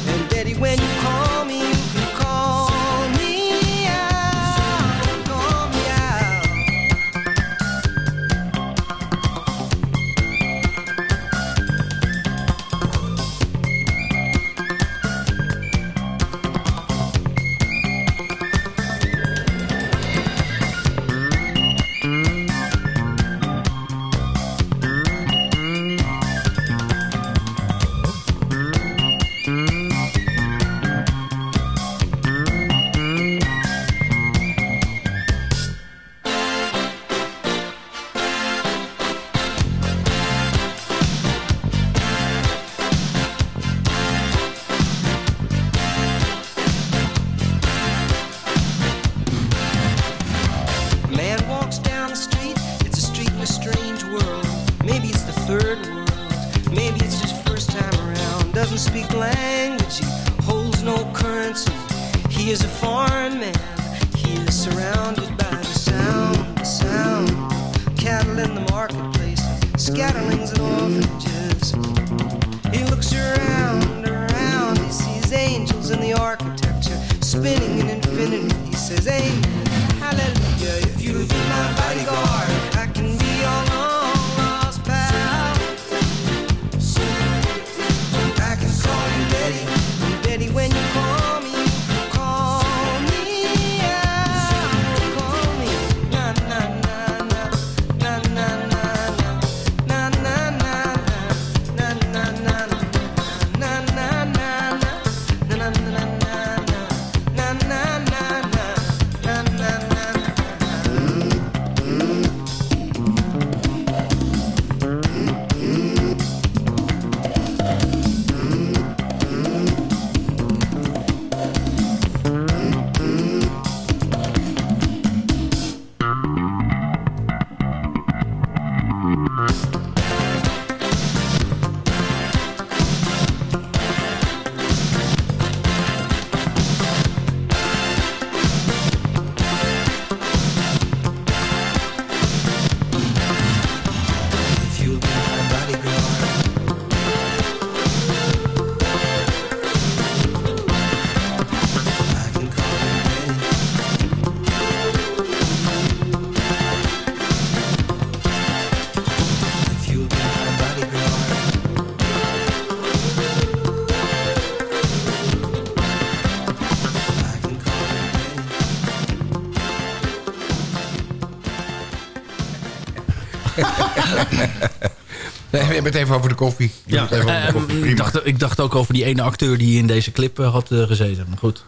Nee, we hebben het even over de koffie. We Ja, hebben het even over de ehm, koffie. ik, dacht, ik dacht ook over die ene acteur die in deze clip eh, had eh, gezeten. Maar goed.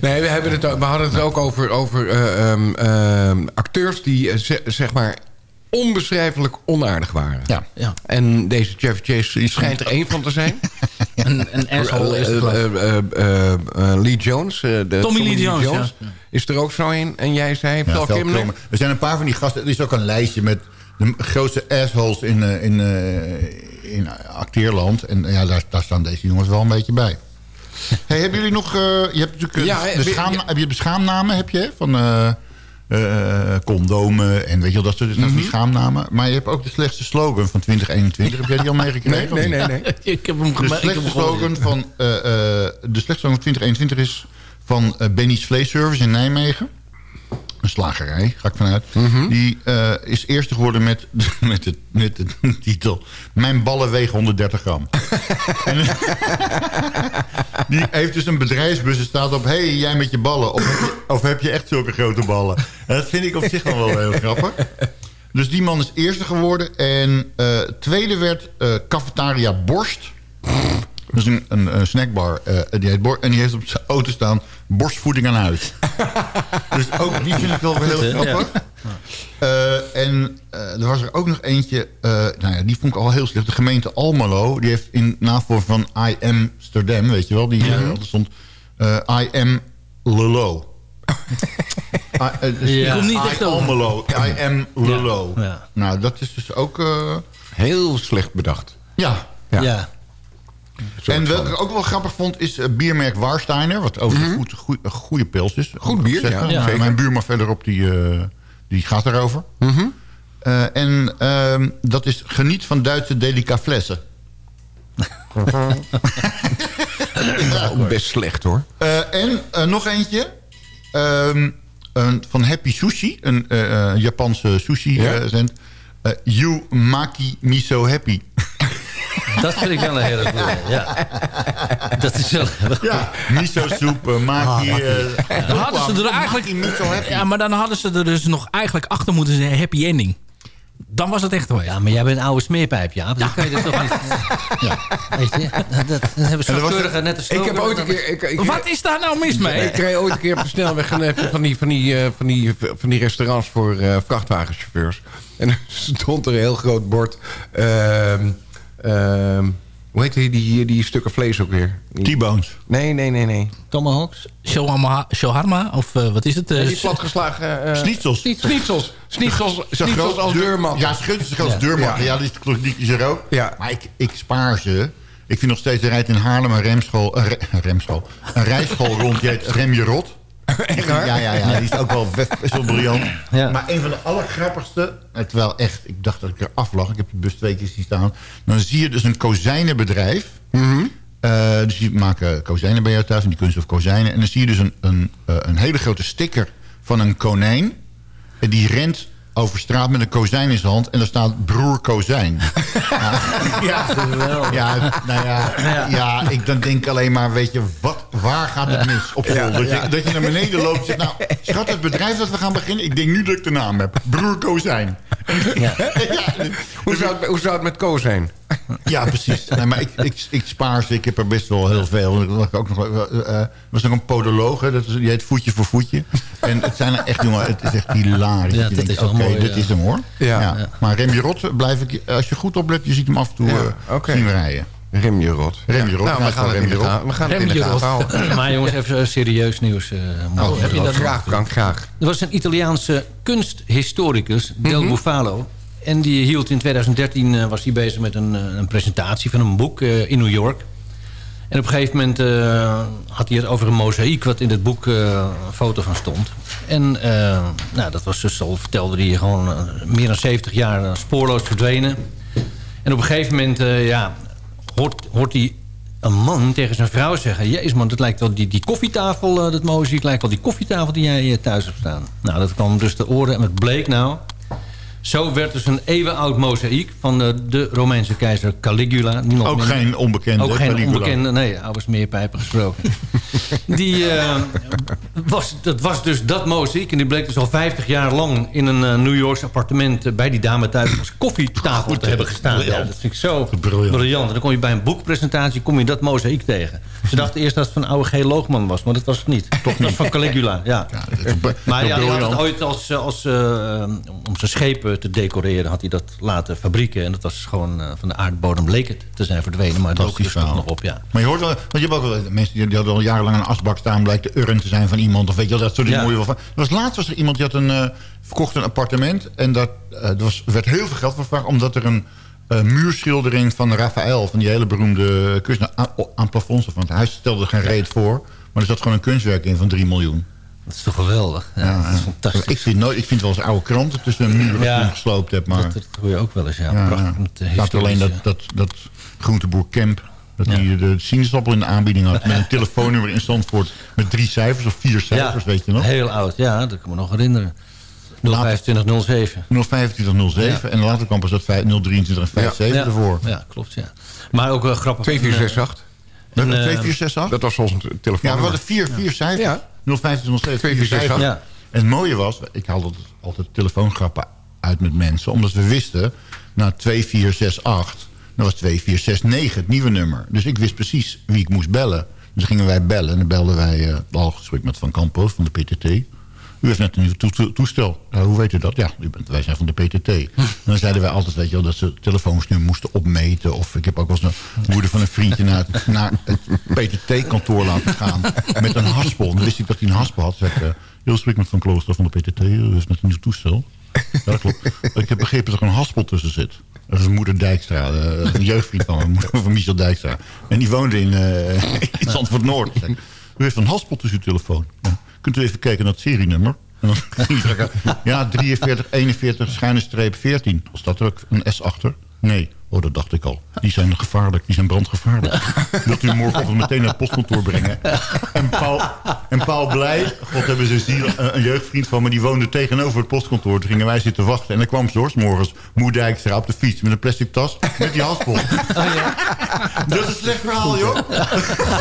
Nee, we, hebben het, we hadden het ook over, over eh, ehm, ehm, acteurs die eh, ze- zeg maar onbeschrijfelijk onaardig waren. Ja. Ja. En deze Jeff Chase schijnt er één van te zijn. Een, een asshole is het Eh, eh, eh, eh, eh, Lee Jones. eh, de Tommy Lee Jones, ja. Is er ook zo een. En jij zei, Kilmer. Kilmer. Er zijn een paar van die gasten. Er is ook een lijstje met de grootste assholes in, eh, in, eh, in acteerland. En ja, daar, daar staan deze jongens wel een beetje bij. Hey, hebben jullie nog... eh, je hebt natuurlijk Ja, de schaam, ja. heb je beschaamnamen, heb je? Van eh, eh, condomen en weet je wel, dat soort dat soort schaamnamen. Maar je hebt ook de slechtste slogan van 2021. heb jij die al meegekregen? Nee, nee, nee, nee. ik heb hem De ik heb slechtste slogan van, eh, eh, de slechtste slogan van 2021 is van Benny's Vleesservice in Nijmegen. Een slagerij, ga ik vanuit. Die eh, is eerste geworden met, met, de, met de titel... Mijn ballen wegen 130 gram. En, die heeft dus een bedrijfsbus. Er staat op... hey, jij met je ballen. Of heb je, of heb je echt zulke grote ballen? En dat vind ik op zich dan wel heel grappig. Dus die man is eerste geworden. En eh, tweede werd eh Cafetaria Borst. Dat is een, een, een snackbar. die heet Borst. En die heeft op zijn auto staan... borstvoeding aan huis. dus ook die vind ik wel heel grappig. Eh, en eh, er was er ook nog eentje, eh, nou ja, die vond ik al heel slecht. De gemeente Almelo, die heeft in navolging van I Am Amsterdam, weet je wel, die Ja. stond eh, I Am Lelo. I, eh, dus Ja. Komt niet I echt over. Almelo, I Am Lelo. Ja, ja. Nou, dat is dus ook... eh, Heel slecht bedacht. ja, Ja. Ja. Zo en welke ik ook wel grappig vond, is eh, biermerk Warsteiner. Wat overigens goed, goed, een goede pils is. Goed bier, ja, zeker. Mijn buurman verderop, die, eh, die gaat erover. Mhm. Eh, en ehm, dat is geniet van Duitse delicaflessen. Ook best slecht hoor. Eh, en eh, nog eentje. Ehm, een, van Happy Sushi. Een eh, eh, Japanse sushi Ja. eh. Eh, you maki miso happy. Dat vind ik wel een hele goede. Ja. Dat is wel... Ja, miso soep, eh, maki... eh, Dan hadden ze er eigenlijk... Ja, maar dan hadden ze er dus nog eigenlijk achter moeten zijn happy ending. Dan was het echt geweest. Ja, maar jij bent een oude smeerpijp, Jaap. Dan kan je dat toch niet... Ja. Weet je? Dat, dat hebben ze En was- keurige nette Ik heb ooit een keer... Ik, ik, Wat is daar nou mis mee? Ik reed ooit een keer op de snelweg je van die, van die, eh, van die, van die restaurants voor eh, vrachtwagenchauffeurs. En er stond er een heel groot bord. ehm, hoe heet die, die, die stukken vlees ook weer? T-bones. Nee, nee, nee, nee. Tomahawks? Shawarma, shawarma of eh, wat is het? Eh, Nee, die platgeslagen... eh Schnitzels. Schnitzels. Schnitzels, Zo schnitzels groot als deur- deurmat. Ja, groot als deurmat. Ja, Ja. die, is, die is er ook. Ja. Maar ik, ik spaar ze. Ik vind nog steeds, er rijdt in Haarlem een remschool... Een, re- een remschool. Een rijschool rond, die heet Rem je rot. Ja, ja, ja. Die is ook wel best wel briljant. Ja. Maar een van de allergrappigste... Terwijl echt, ik dacht dat ik er aflag. Ik heb de bus twee keer zien staan. Dan zie je dus een kozijnenbedrijf. Eh, dus die maken kozijnen bij jou thuis. En die kunststof kozijnen. En dan zie je dus een, een, eh, een hele grote sticker van een konijn. En die rent over straat met een kozijn in zijn hand. En daar staat broer kozijn. ja, ja, nou ja, ja, ik dan denk alleen maar, weet je, wat, waar gaat het mis op school? dat, je, dat je naar beneden loopt en zegt, nou, schat, het bedrijf dat we gaan beginnen, ik denk nu dat ik de naam heb. Broer kozijn. Ja. Hoe zou, het, hoe zou het met Co zijn? Ja, precies. Nee, maar ik, ik, ik spaar ze. Ik heb er best wel heel veel. Er was ook nog, eh, was nog een podoloog. hè, Dat is, die heet Voetje voor Voetje. En het zijn er echt, jongen, het is echt hilarisch. Ja, dat is wel Oké, mooi, dit ja. is hem hoor. Ja. Ja. Maar Remje Rot blijf ik... Als je goed oplet, je ziet hem af en toe Ja, oké. zien rijden. Remje rot. Remje rot. Nou, we gaan de rot. gaten- we gaan het in de Remje gaten rot. houden. Maar jongens, even eh, serieus nieuws. eh, moet ik heb je dat graag, Frank, graag. Er was een Italiaanse kunsthistoricus, Del Bufalo. En die hield in 2013 eh, was hij bezig met een, een presentatie van een boek eh, in New York. En op een gegeven moment eh, had hij het over een mozaïek... wat in het boek eh, een foto van stond. En eh, nou, dat was dus al, vertelde hij, gewoon meer dan 70 jaar spoorloos verdwenen. En op een gegeven moment eh, ja, hoort, hij een man tegen zijn vrouw zeggen... Jezus man, dat lijkt wel die, die koffietafel, eh, dat mozaïek... lijkt wel die koffietafel die jij eh, thuis hebt staan. Nou, dat kwam dus de oren en het bleek nou... Zo werd dus een eeuwenoud mozaïek van de, de Romeinse keizer Caligula. Niemand Ook minder- geen onbekende. Ook geen Caligula. onbekende, nee, oude smeerpijpen gesproken. die, eh, was, dat was dus dat mozaïek. En die bleek dus al 50 jaar lang in een eh, New Yorks appartement... eh, bij die dame thuis als koffietafel te hebben gestaan. Ja, dat vind ik zo Briljant. briljant. En dan kom je bij een boekpresentatie kom je dat mozaïek tegen. Ze dachten eerst dat het van oude G. Loogman was, maar dat was het niet. Toch niet. Dat was van Caligula, ja. Maar ja, die had het ooit als, eh, als, eh, om zijn schepen te decoreren... had hij dat laten fabrieken. En dat was gewoon eh, van de aardbodem bleek het te zijn verdwenen. Maar het dook er dus nog op, ja. Maar je hoort wel, want je hebt ook wel mensen die, die hadden al jarenlang een asbak staan, blijkt de urn te zijn van iemand. Of weet je wel, dat soort dingen Ja. wel van. Er was laatst was er iemand die had een, eh, verkocht een appartement. En dat, eh, er was, werd heel veel geld voor gevraagd, omdat er een eh, muurschildering van Raphaël, van die hele beroemde kunstenaar, aan, aan het plafond zat. Want hij stelde geen reet voor. Maar er zat gewoon een kunstwerk in van 3 miljoen. Dat is toch geweldig. Ja, dat is fantastisch. Ik vind, nooit, ik vind wel eens oude kranten tussen een muur Ja. ja. gesloopt heb. Maar Dat, dat hoor je ook wel eens, ja. ja, Prachtig. ja. Met, eh, Er staat alleen dat, dat, dat groenteboer Kemp... dat Ja. hij de sinaasappel in de aanbieding had... met een telefoonnummer in Zandvoort... met drie cijfers of vier cijfers, weet je nog? Heel oud, ja, dat kan ik me nog herinneren. 02507. 02507 en later kwam pas dat 5 023 en 57 ja. ervoor. Ja, klopt, ja. Maar ook wel grappig. 2468. Dat Een, eh, 2468? Dat was ons telefoon. Ja, we hadden vier, vier cijfers. Ja. 02507, vier 2468. cijfers. Ja. En het mooie was, ik haalde altijd, telefoongrappen uit met mensen... omdat we wisten, na 2468, dat was 2469 het nieuwe nummer. Dus ik wist precies wie ik moest bellen. Dus gingen wij bellen en dan belden wij eh al gesprek met Van Campos van de PTT. U heeft net een nieuw toe- toe- toestel. Ja, hoe weet u dat? Ja, u bent, wij zijn van de PTT. En dan zeiden wij altijd weet je wel, dat ze telefoons nu moesten opmeten. Of ik heb ook wel eens een moeder van een vriendje naar het, naar het PTT-kantoor laten gaan. Met een haspel. Dan wist ik dat hij een haspel had. Zeg heel spreek met Van Klooster van de PTT. U heeft net een nieuw toestel. Ja, dat klopt. Ik heb begrepen dat er een haspel tussen zit. Dat is moeder Dijkstra, eh, een jeugdvriend van moeder van Michel Dijkstra. En die woonde in, eh in Zandvoort Noord. Ik zeg, U heeft een haspel tussen uw telefoon. Ja. Kunt u even kijken naar het serienummer? Ja, 43, 41, schuine streep 14. Staat er ook een S achter? Nee. Oh, dat dacht ik al. Die zijn gevaarlijk, die zijn brandgevaarlijk. Wilt u morgenochtend meteen naar het postkantoor brengen? En Paul, en Paul Blij, god hebben ze ziel, een een jeugdvriend van me... die woonde tegenover het postkantoor. Toen gingen wij zitten wachten. En dan kwam George morgens, moe Dijkstra op de fiets... met een plastic tas, met die haspel. Dat is een slecht verhaal, joh.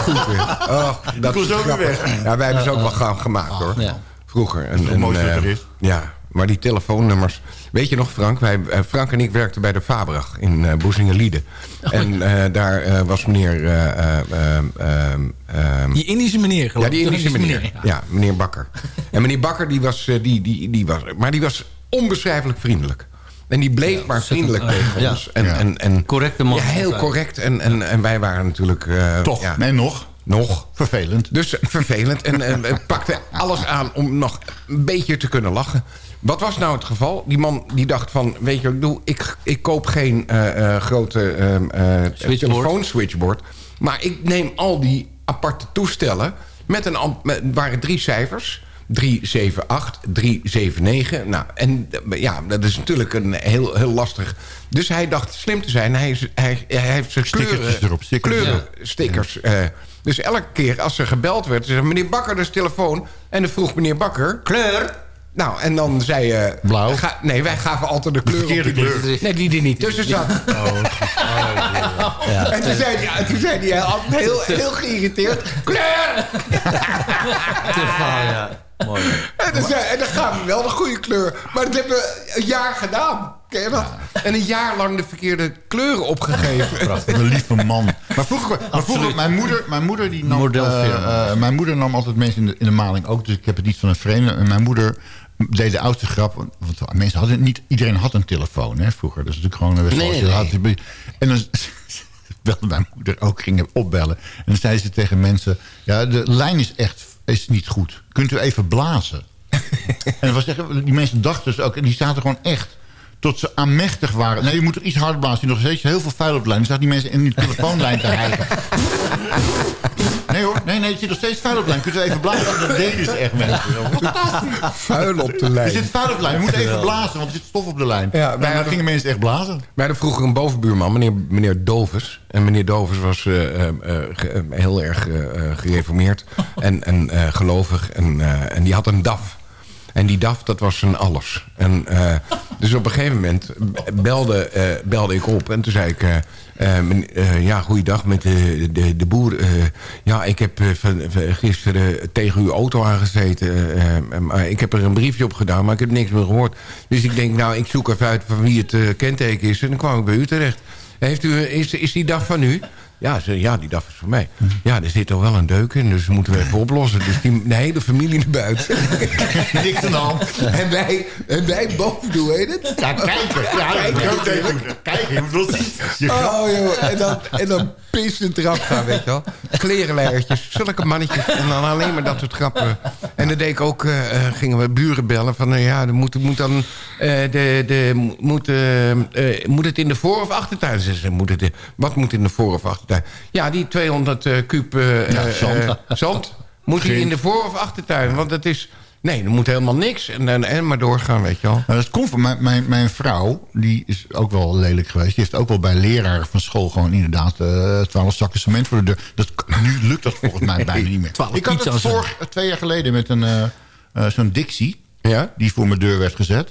Goed weer. Oh, dat was is ook weer weg. Ja, wij hebben ze ook wel gauw gemaakt, hoor. Ja. Vroeger. En, het en, mooiste dat eh, er is. Ja, maar die telefoonnummers... Weet je nog, Frank? Wij, eh, Frank en ik werkten bij de Fabrag in eh Boezingen-Lieden. En eh, daar eh, was meneer... eh, eh, ehm, ehm, ehm, Die Indische meneer, geloof ja, die ik. Indische meneer. meneer, Ja, meneer Bakker. En meneer Bakker, die was, die, die, die was... Maar die was onbeschrijfelijk vriendelijk. En die bleef maar vriendelijk tegen ja. ons. En, Ja. en, en, Correcte man. Ja, heel correct. En, en, en wij waren natuurlijk... eh, Toch, ja, nee, nog. nog. Vervelend. Dus vervelend. En, en we pakten alles aan om nog een beetje te kunnen lachen. Wat was nou het geval? Die man die dacht van, weet je wat ik doe? Ik, ik koop geen eh, eh, grote ehm, eh Switchboard. telefoonswitchboard. Maar ik neem al die aparte toestellen... Met een, met, waren drie cijfers... 378, 379. Nou, en ja, dat is natuurlijk een heel, heel lastig. Dus hij dacht slim te zijn. Hij, is- hij, hij heeft zijn kleuren, erop, stickers. kleurenstickers. eh, dus elke keer als er gebeld werd, zei meneer Bakker, dus telefoon. En dan vroeg meneer Bakker... Kleur? Nou, en dan zei je... Blauw? Ga, nee, wij gaven altijd de kleur op verkeerde die, kleur. Nee, die er niet tussen zat. En toen zei hij, toen zei hij altijd heel, heel geïrriteerd... Kleur! ja. Mooi. En dan, zei, en dan gaan we wel de goede kleur. Maar dat hebben we een jaar gedaan. Ken je dat? En een jaar lang de verkeerde kleuren opgegeven. Wat een lieve man. Maar vroeger, maar vroeger mijn, moeder, mijn moeder die nam... Eh, eh, mijn moeder nam altijd mensen in de, in de maling ook. Dus ik heb het niet van een vreemde. En mijn moeder deed de oudste grap. Want mensen hadden niet... Iedereen had een telefoon hè, vroeger. Dus natuurlijk gewoon... een Nee, had. En dan belde mijn moeder ook, ging opbellen. En dan zei ze tegen mensen... Ja, de lijn is echt is niet goed. Kunt u even blazen? en was echt, die mensen dachten dus ook... En die zaten gewoon echt tot ze aanmächtig waren. Nee, je moet er iets harder blazen. Die nog steeds heel veel vuil op de lijn. Dan zaten die mensen in die telefoonlijn te hijgen. Nee hoor, nee, nee, er zit nog steeds vuil op de lijn. Kunt u even blazen? Dat deden ze echt mensen. Vuil op de Er lijn. zit vuil op de lijn. Je moet even blazen, want er zit stof op de lijn. Ja, wij gingen mensen echt blazen. Wij hadden vroeger een bovenbuurman, meneer, meneer Dovers. En meneer Dovers was eh, eh, eh, ge- heel erg gereformeerd en, en eh, gelovig. En, eh, en die had een DAF. En die DAF, dat was zijn alles. En, eh, dus op een gegeven moment belde, eh, belde ik op. En toen zei ik... eh, eh, ja, goeiedag met de, de, de boer. Eh, ja, ik heb van, gisteren tegen uw auto aangezeten. maar ik heb er een briefje op gedaan, maar ik heb niks meer gehoord. Dus ik denk, nou, ik zoek even uit van wie het kenteken is. En dan kwam ik bij u terecht. Heeft u, is, is die dag van u? Ja, ze, ja, die dag is van mij. Ja, er zit toch wel een deuk in, dus moeten we even oplossen. Dus die, de hele familie naar buiten. Niks aan de hand. En wij, en wij boven, hoe heet het? Ja, kijken. Ja, Kijken, kijken. Je bedoelt Oh, joh. En dan, en dan pissend eraf gaan, weet je wel. Klerenleiertjes, zulke mannetjes. En dan alleen maar dat soort grappen. En dan deed ik ook, eh, eh, gingen we buren bellen. Van, nou ja, moet, moet dan... de, de, moet, eh, moet het in de voor- of achtertuin? Ze moet het, wat moet in de voor- of achtertuin? Ja, die 200 eh kuub eh, Ja, eh, zand. eh, zand. Moet die in de voor- of achtertuin? Want het is... Nee, er moet helemaal niks. En, en, en maar doorgaan, weet je wel. Nou, dat komt van mijn, mijn, mijn vrouw, die is ook wel lelijk geweest. Die heeft ook wel bij leraren van school gewoon inderdaad eh, twaalf zakken cement voor de deur. Dat, nu lukt dat volgens mij bijna niet meer. 12 Ik had het vorig, twee jaar geleden met een eh, eh, zo'n Dixie, Ja? die voor mijn deur werd gezet.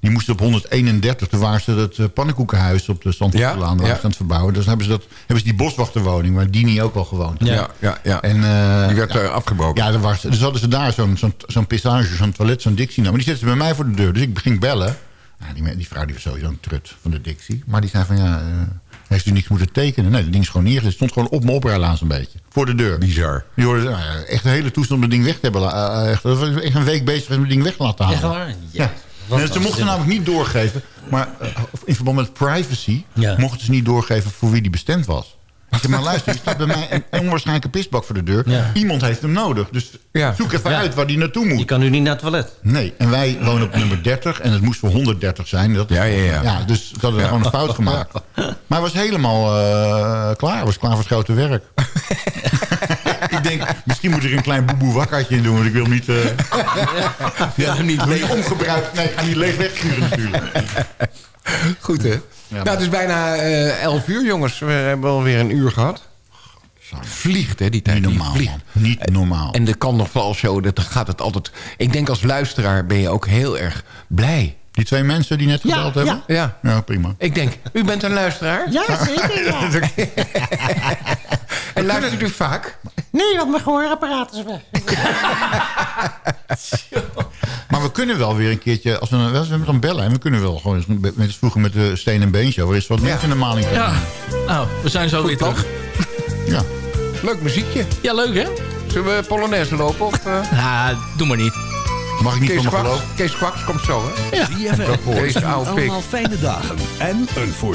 Die moest op 131, toen waren ze het eh, pannenkoekenhuis op de Zandvoortselaan Ja, ja, aan het verbouwen. Dus hebben ze, dat, hebben ze die boswachterwoning, waar Dini ook al gewoond. Ja, ja, ja. En, eh, Die werd ja, eh, afgebroken. ja, er was, dus hadden ze daar zo'n zo'n zo'n pissage, zo'n toilet, zo'n Dixie. Nou, maar die zetten ze bij mij voor de deur. Dus ik ging bellen. Ja, die, die vrouw die was sowieso een trut van de Dixie. Maar die zei van ja, eh, Heeft u niks moeten tekenen? Nee, dat ding is gewoon neergezet. Het stond gewoon op mijn oprijlaan zo'n beetje. Voor de deur. Bizar. Je hoorde nou echt een hele toestand om het ding weg te hebben. echt, dat was echt een week bezig om het ding weg te laten halen. Echt waar? Ja. Nee, ze mochten namelijk niet doorgeven. Maar eh, in verband met privacy mochten ze niet doorgeven voor wie die bestemd was. Ik zeg maar luister, er staat bij mij een, onwaarschijnlijke pisbak voor de deur. Ja. Iemand heeft hem nodig. Dus zoek even Ja. uit waar die naartoe moet. Je kan nu niet naar het toilet. Nee, en wij wonen op nummer 30 en het moest voor 130 zijn. Dat, ja, ja, ja. dus ze hadden gewoon een fout gemaakt. Maar hij was helemaal eh, klaar. Hij was klaar voor het grote werk. ik denk, misschien moet er een klein boeboe wakkertje in doen. Want ik wil niet... eh Ja, niet leeg omgebruikt. Nee, ik ga niet leeg wegsturen natuurlijk. Goed, hè? nou, het is bijna eh 11 uur, jongens. We hebben alweer een uur gehad. Vliegt, hè, die tijd. Niet normaal, vliegt. Niet normaal. En de kan nog wel show, dat gaat het altijd... Ik denk als luisteraar ben je ook heel erg blij. Die twee mensen die net Ja, gebeld hebben? Ja. Ja, prima. Ik denk, u bent een luisteraar? Ja, zeker, ja. en luistert u vaak? Nee, want mijn gehoorapparaat is weg. Maar we kunnen wel weer een keertje, als we, we hebben dan bellen... en we kunnen wel gewoon eens met, met vroeger met de Steen en Been show... er is wat mensen in de maling. Ja. Nou, we zijn zo weer terug. Ja. Leuk muziekje. Ja, leuk hè? Zullen we Polonaise lopen? Of, uh... Nou, doe maar niet. Mag ik niet Kees van Kwaks? Kees Kwaks komt zo, hè? ZFM. Kees, oude pik. Allemaal fijne dagen en een voorspoedig